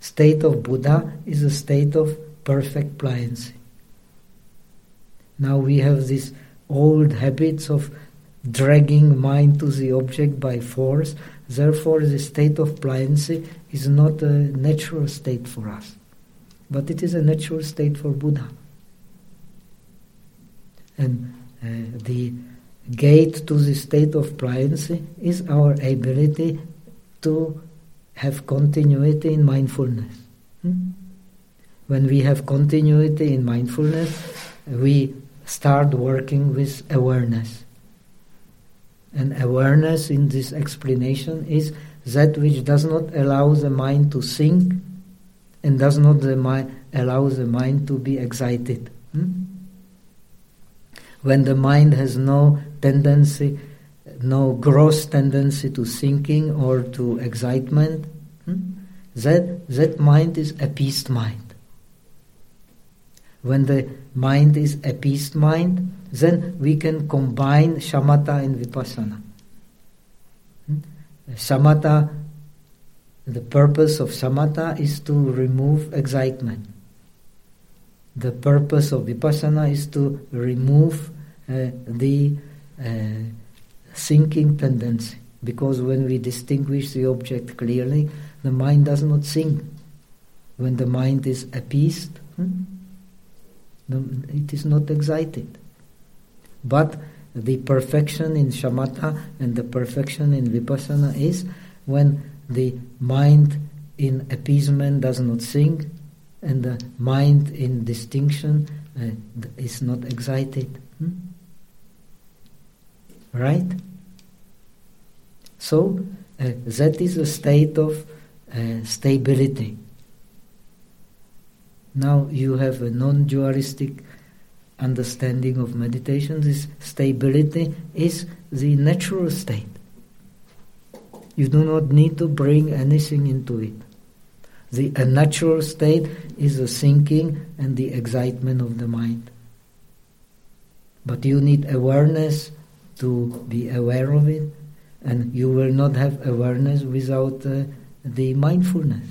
State of Buddha is a state of perfect pliancy. Now we have these old habits of dragging mind to the object by force. Therefore, the state of pliancy is not a natural state for us, but it is a natural state for Buddha. And uh, the gate to the state of pliancy is our ability to have continuity in mindfulness. Hmm? When we have continuity in mindfulness, we start working with awareness. And awareness in this explanation is that which does not allow the mind to think and does not the mind allow the mind to be excited. Hmm? When the mind has no tendency, no gross tendency to thinking or to excitement, hmm? that, that mind is appeased mind. When the mind is appeased mind, then we can combine shamatha and vipassana. Hmm? Shamatha, the purpose of shamatha is to remove excitement. The purpose of vipassana is to remove uh, the uh, thinking tendency. Because when we distinguish the object clearly, the mind does not think. When the mind is appeased, hmm, it is not excited. But the perfection in shamatha and the perfection in vipassana is when the mind in appeasement does not think and the mind in distinction uh, is not excited. Hmm? Right? So, uh, that is a state of uh, stability. Now you have a non dualistic understanding of meditation. This stability is the natural state. You do not need to bring anything into it. The unnatural state is the thinking and the excitement of the mind. But you need awareness to be aware of it, and you will not have awareness without uh, the mindfulness.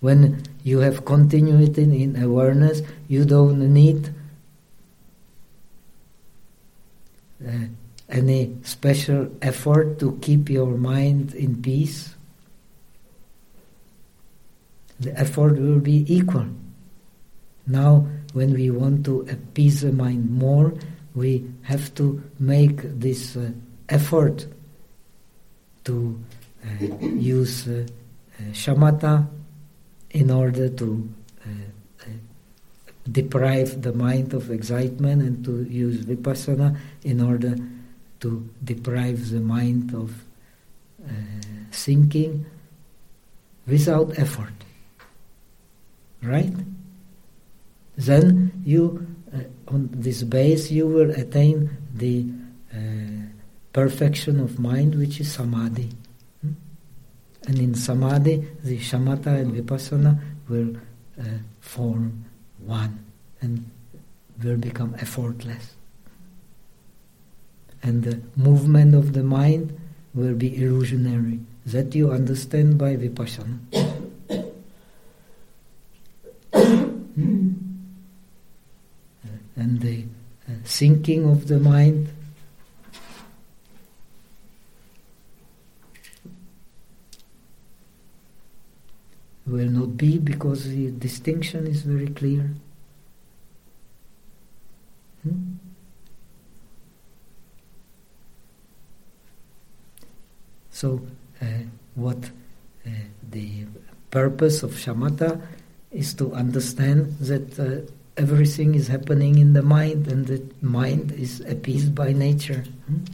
When you have continuity in awareness, you don't need uh, any special effort to keep your mind in peace. The effort will be equal. Now, when we want to appease the mind more, we have to make this uh, effort to uh, use uh, uh shamatha in order to deprive the mind of excitement and to use vipassana in order to deprive the mind of uh, thinking without effort. Right? Then you, uh, on this base, you will attain the uh, perfection of mind, which is samadhi. And in samadhi, the shamatha and vipassana will uh, form one and will become effortless. And the movement of the mind will be illusionary. That you understand by vipassana. and the uh, thinking of the mind will not be because the distinction is very clear. Hmm? So, uh, what uh, the purpose of shamatha is to understand that uh, everything is happening in the mind and that mind is appeased by nature. Hmm?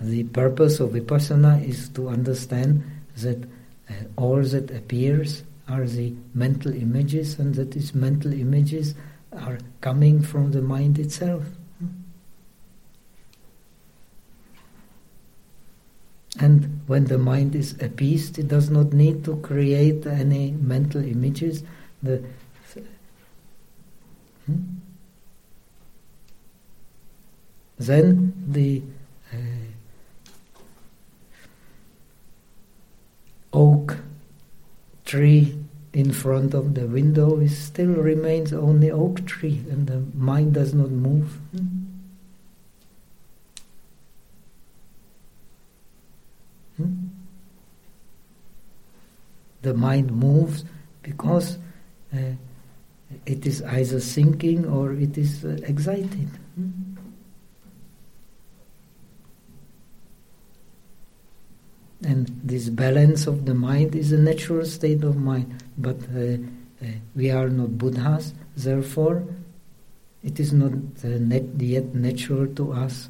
The purpose of vipassana is to understand that uh, all that appears are the mental images, and that these mental images are coming from the mind itself. And when the mind is appeased, it does not need to create any mental images. The, hmm? Then the uh, oak tree in front of the window is still remains only oak tree and the mind does not move. Hmm? Hmm? The mind moves because uh, it is either thinking or it is uh, excited. Hmm? And this balance of the mind is a natural state of mind, but uh, uh, we are not Buddhas, therefore, it is not uh, yet natural to us.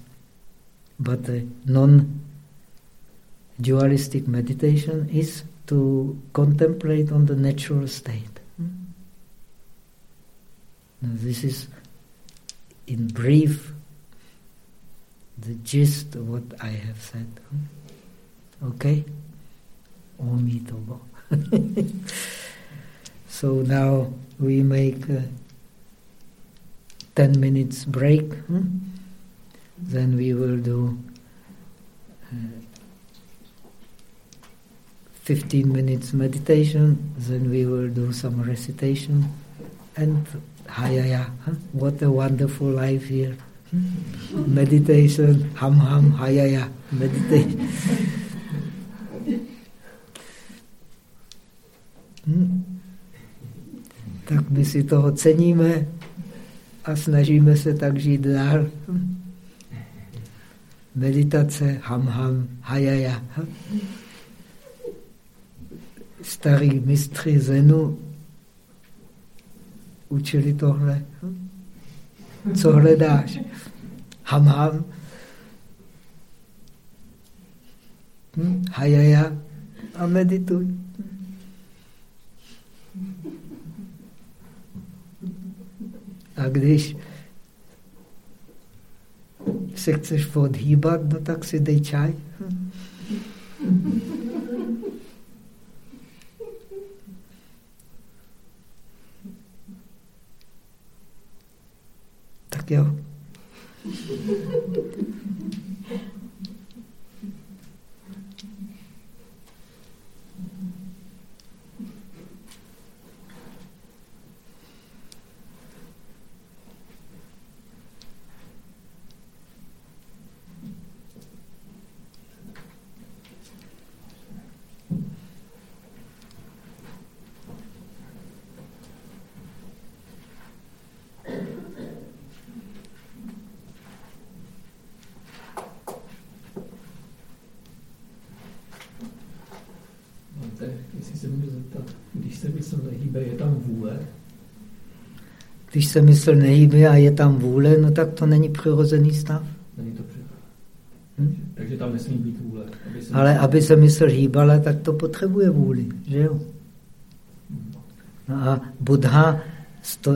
But non dualistic meditation is to contemplate on the natural state. Hmm? This is, in brief, the gist of what I have said. Hmm? Okay? Omitobo. so now we make a 10 minutes break. Hmm? Then we will do uh, 15 minutes meditation. Then we will do some recitation. And hayaya. Huh? What a wonderful life here. Hmm? Meditation, ham ham, hayaya. Meditation. Hm? Tak my si toho ceníme a snažíme se tak žít dál. Hm? Meditace, ham ham, hajaja. Hm? Starý mistři Zenu učili tohle. Hm? Co hledáš? Ham ham. Hm? Hajaja a medituj. A když se chceš odhýbat, no tak si dej čaj. Tak jo. Když se mysl nehýbe a je tam vůle, no tak to není přirozený stav. Není to. Hm? Takže tam nesmí být vůle. Aby se Ale aby se mysl hýbala, tak to potřebuje vůli, že jo? No a Buddha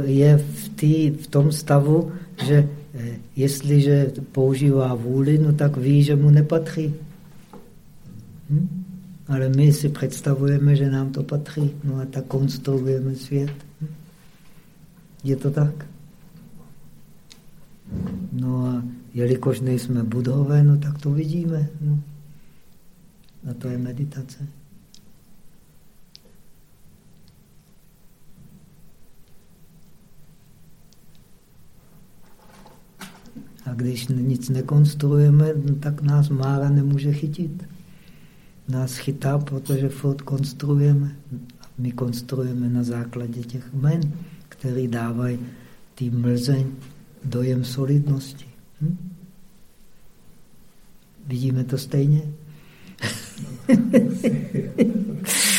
je v, tý, v tom stavu, že eh, jestliže používá vůli, no tak ví, že mu nepatří. Hm? Ale my si představujeme, že nám to patří, no a tak konstruujeme svět. Je to tak? No a jelikož nejsme budové, no tak to vidíme. No. A to je meditace. A když nic nekonstruujeme, no tak nás Mára nemůže chytit. Nás chytá, protože furt konstruujeme. My konstruujeme na základě těch men který dávají tý mlzeň dojem solidnosti. Hm? Vidíme to stejně?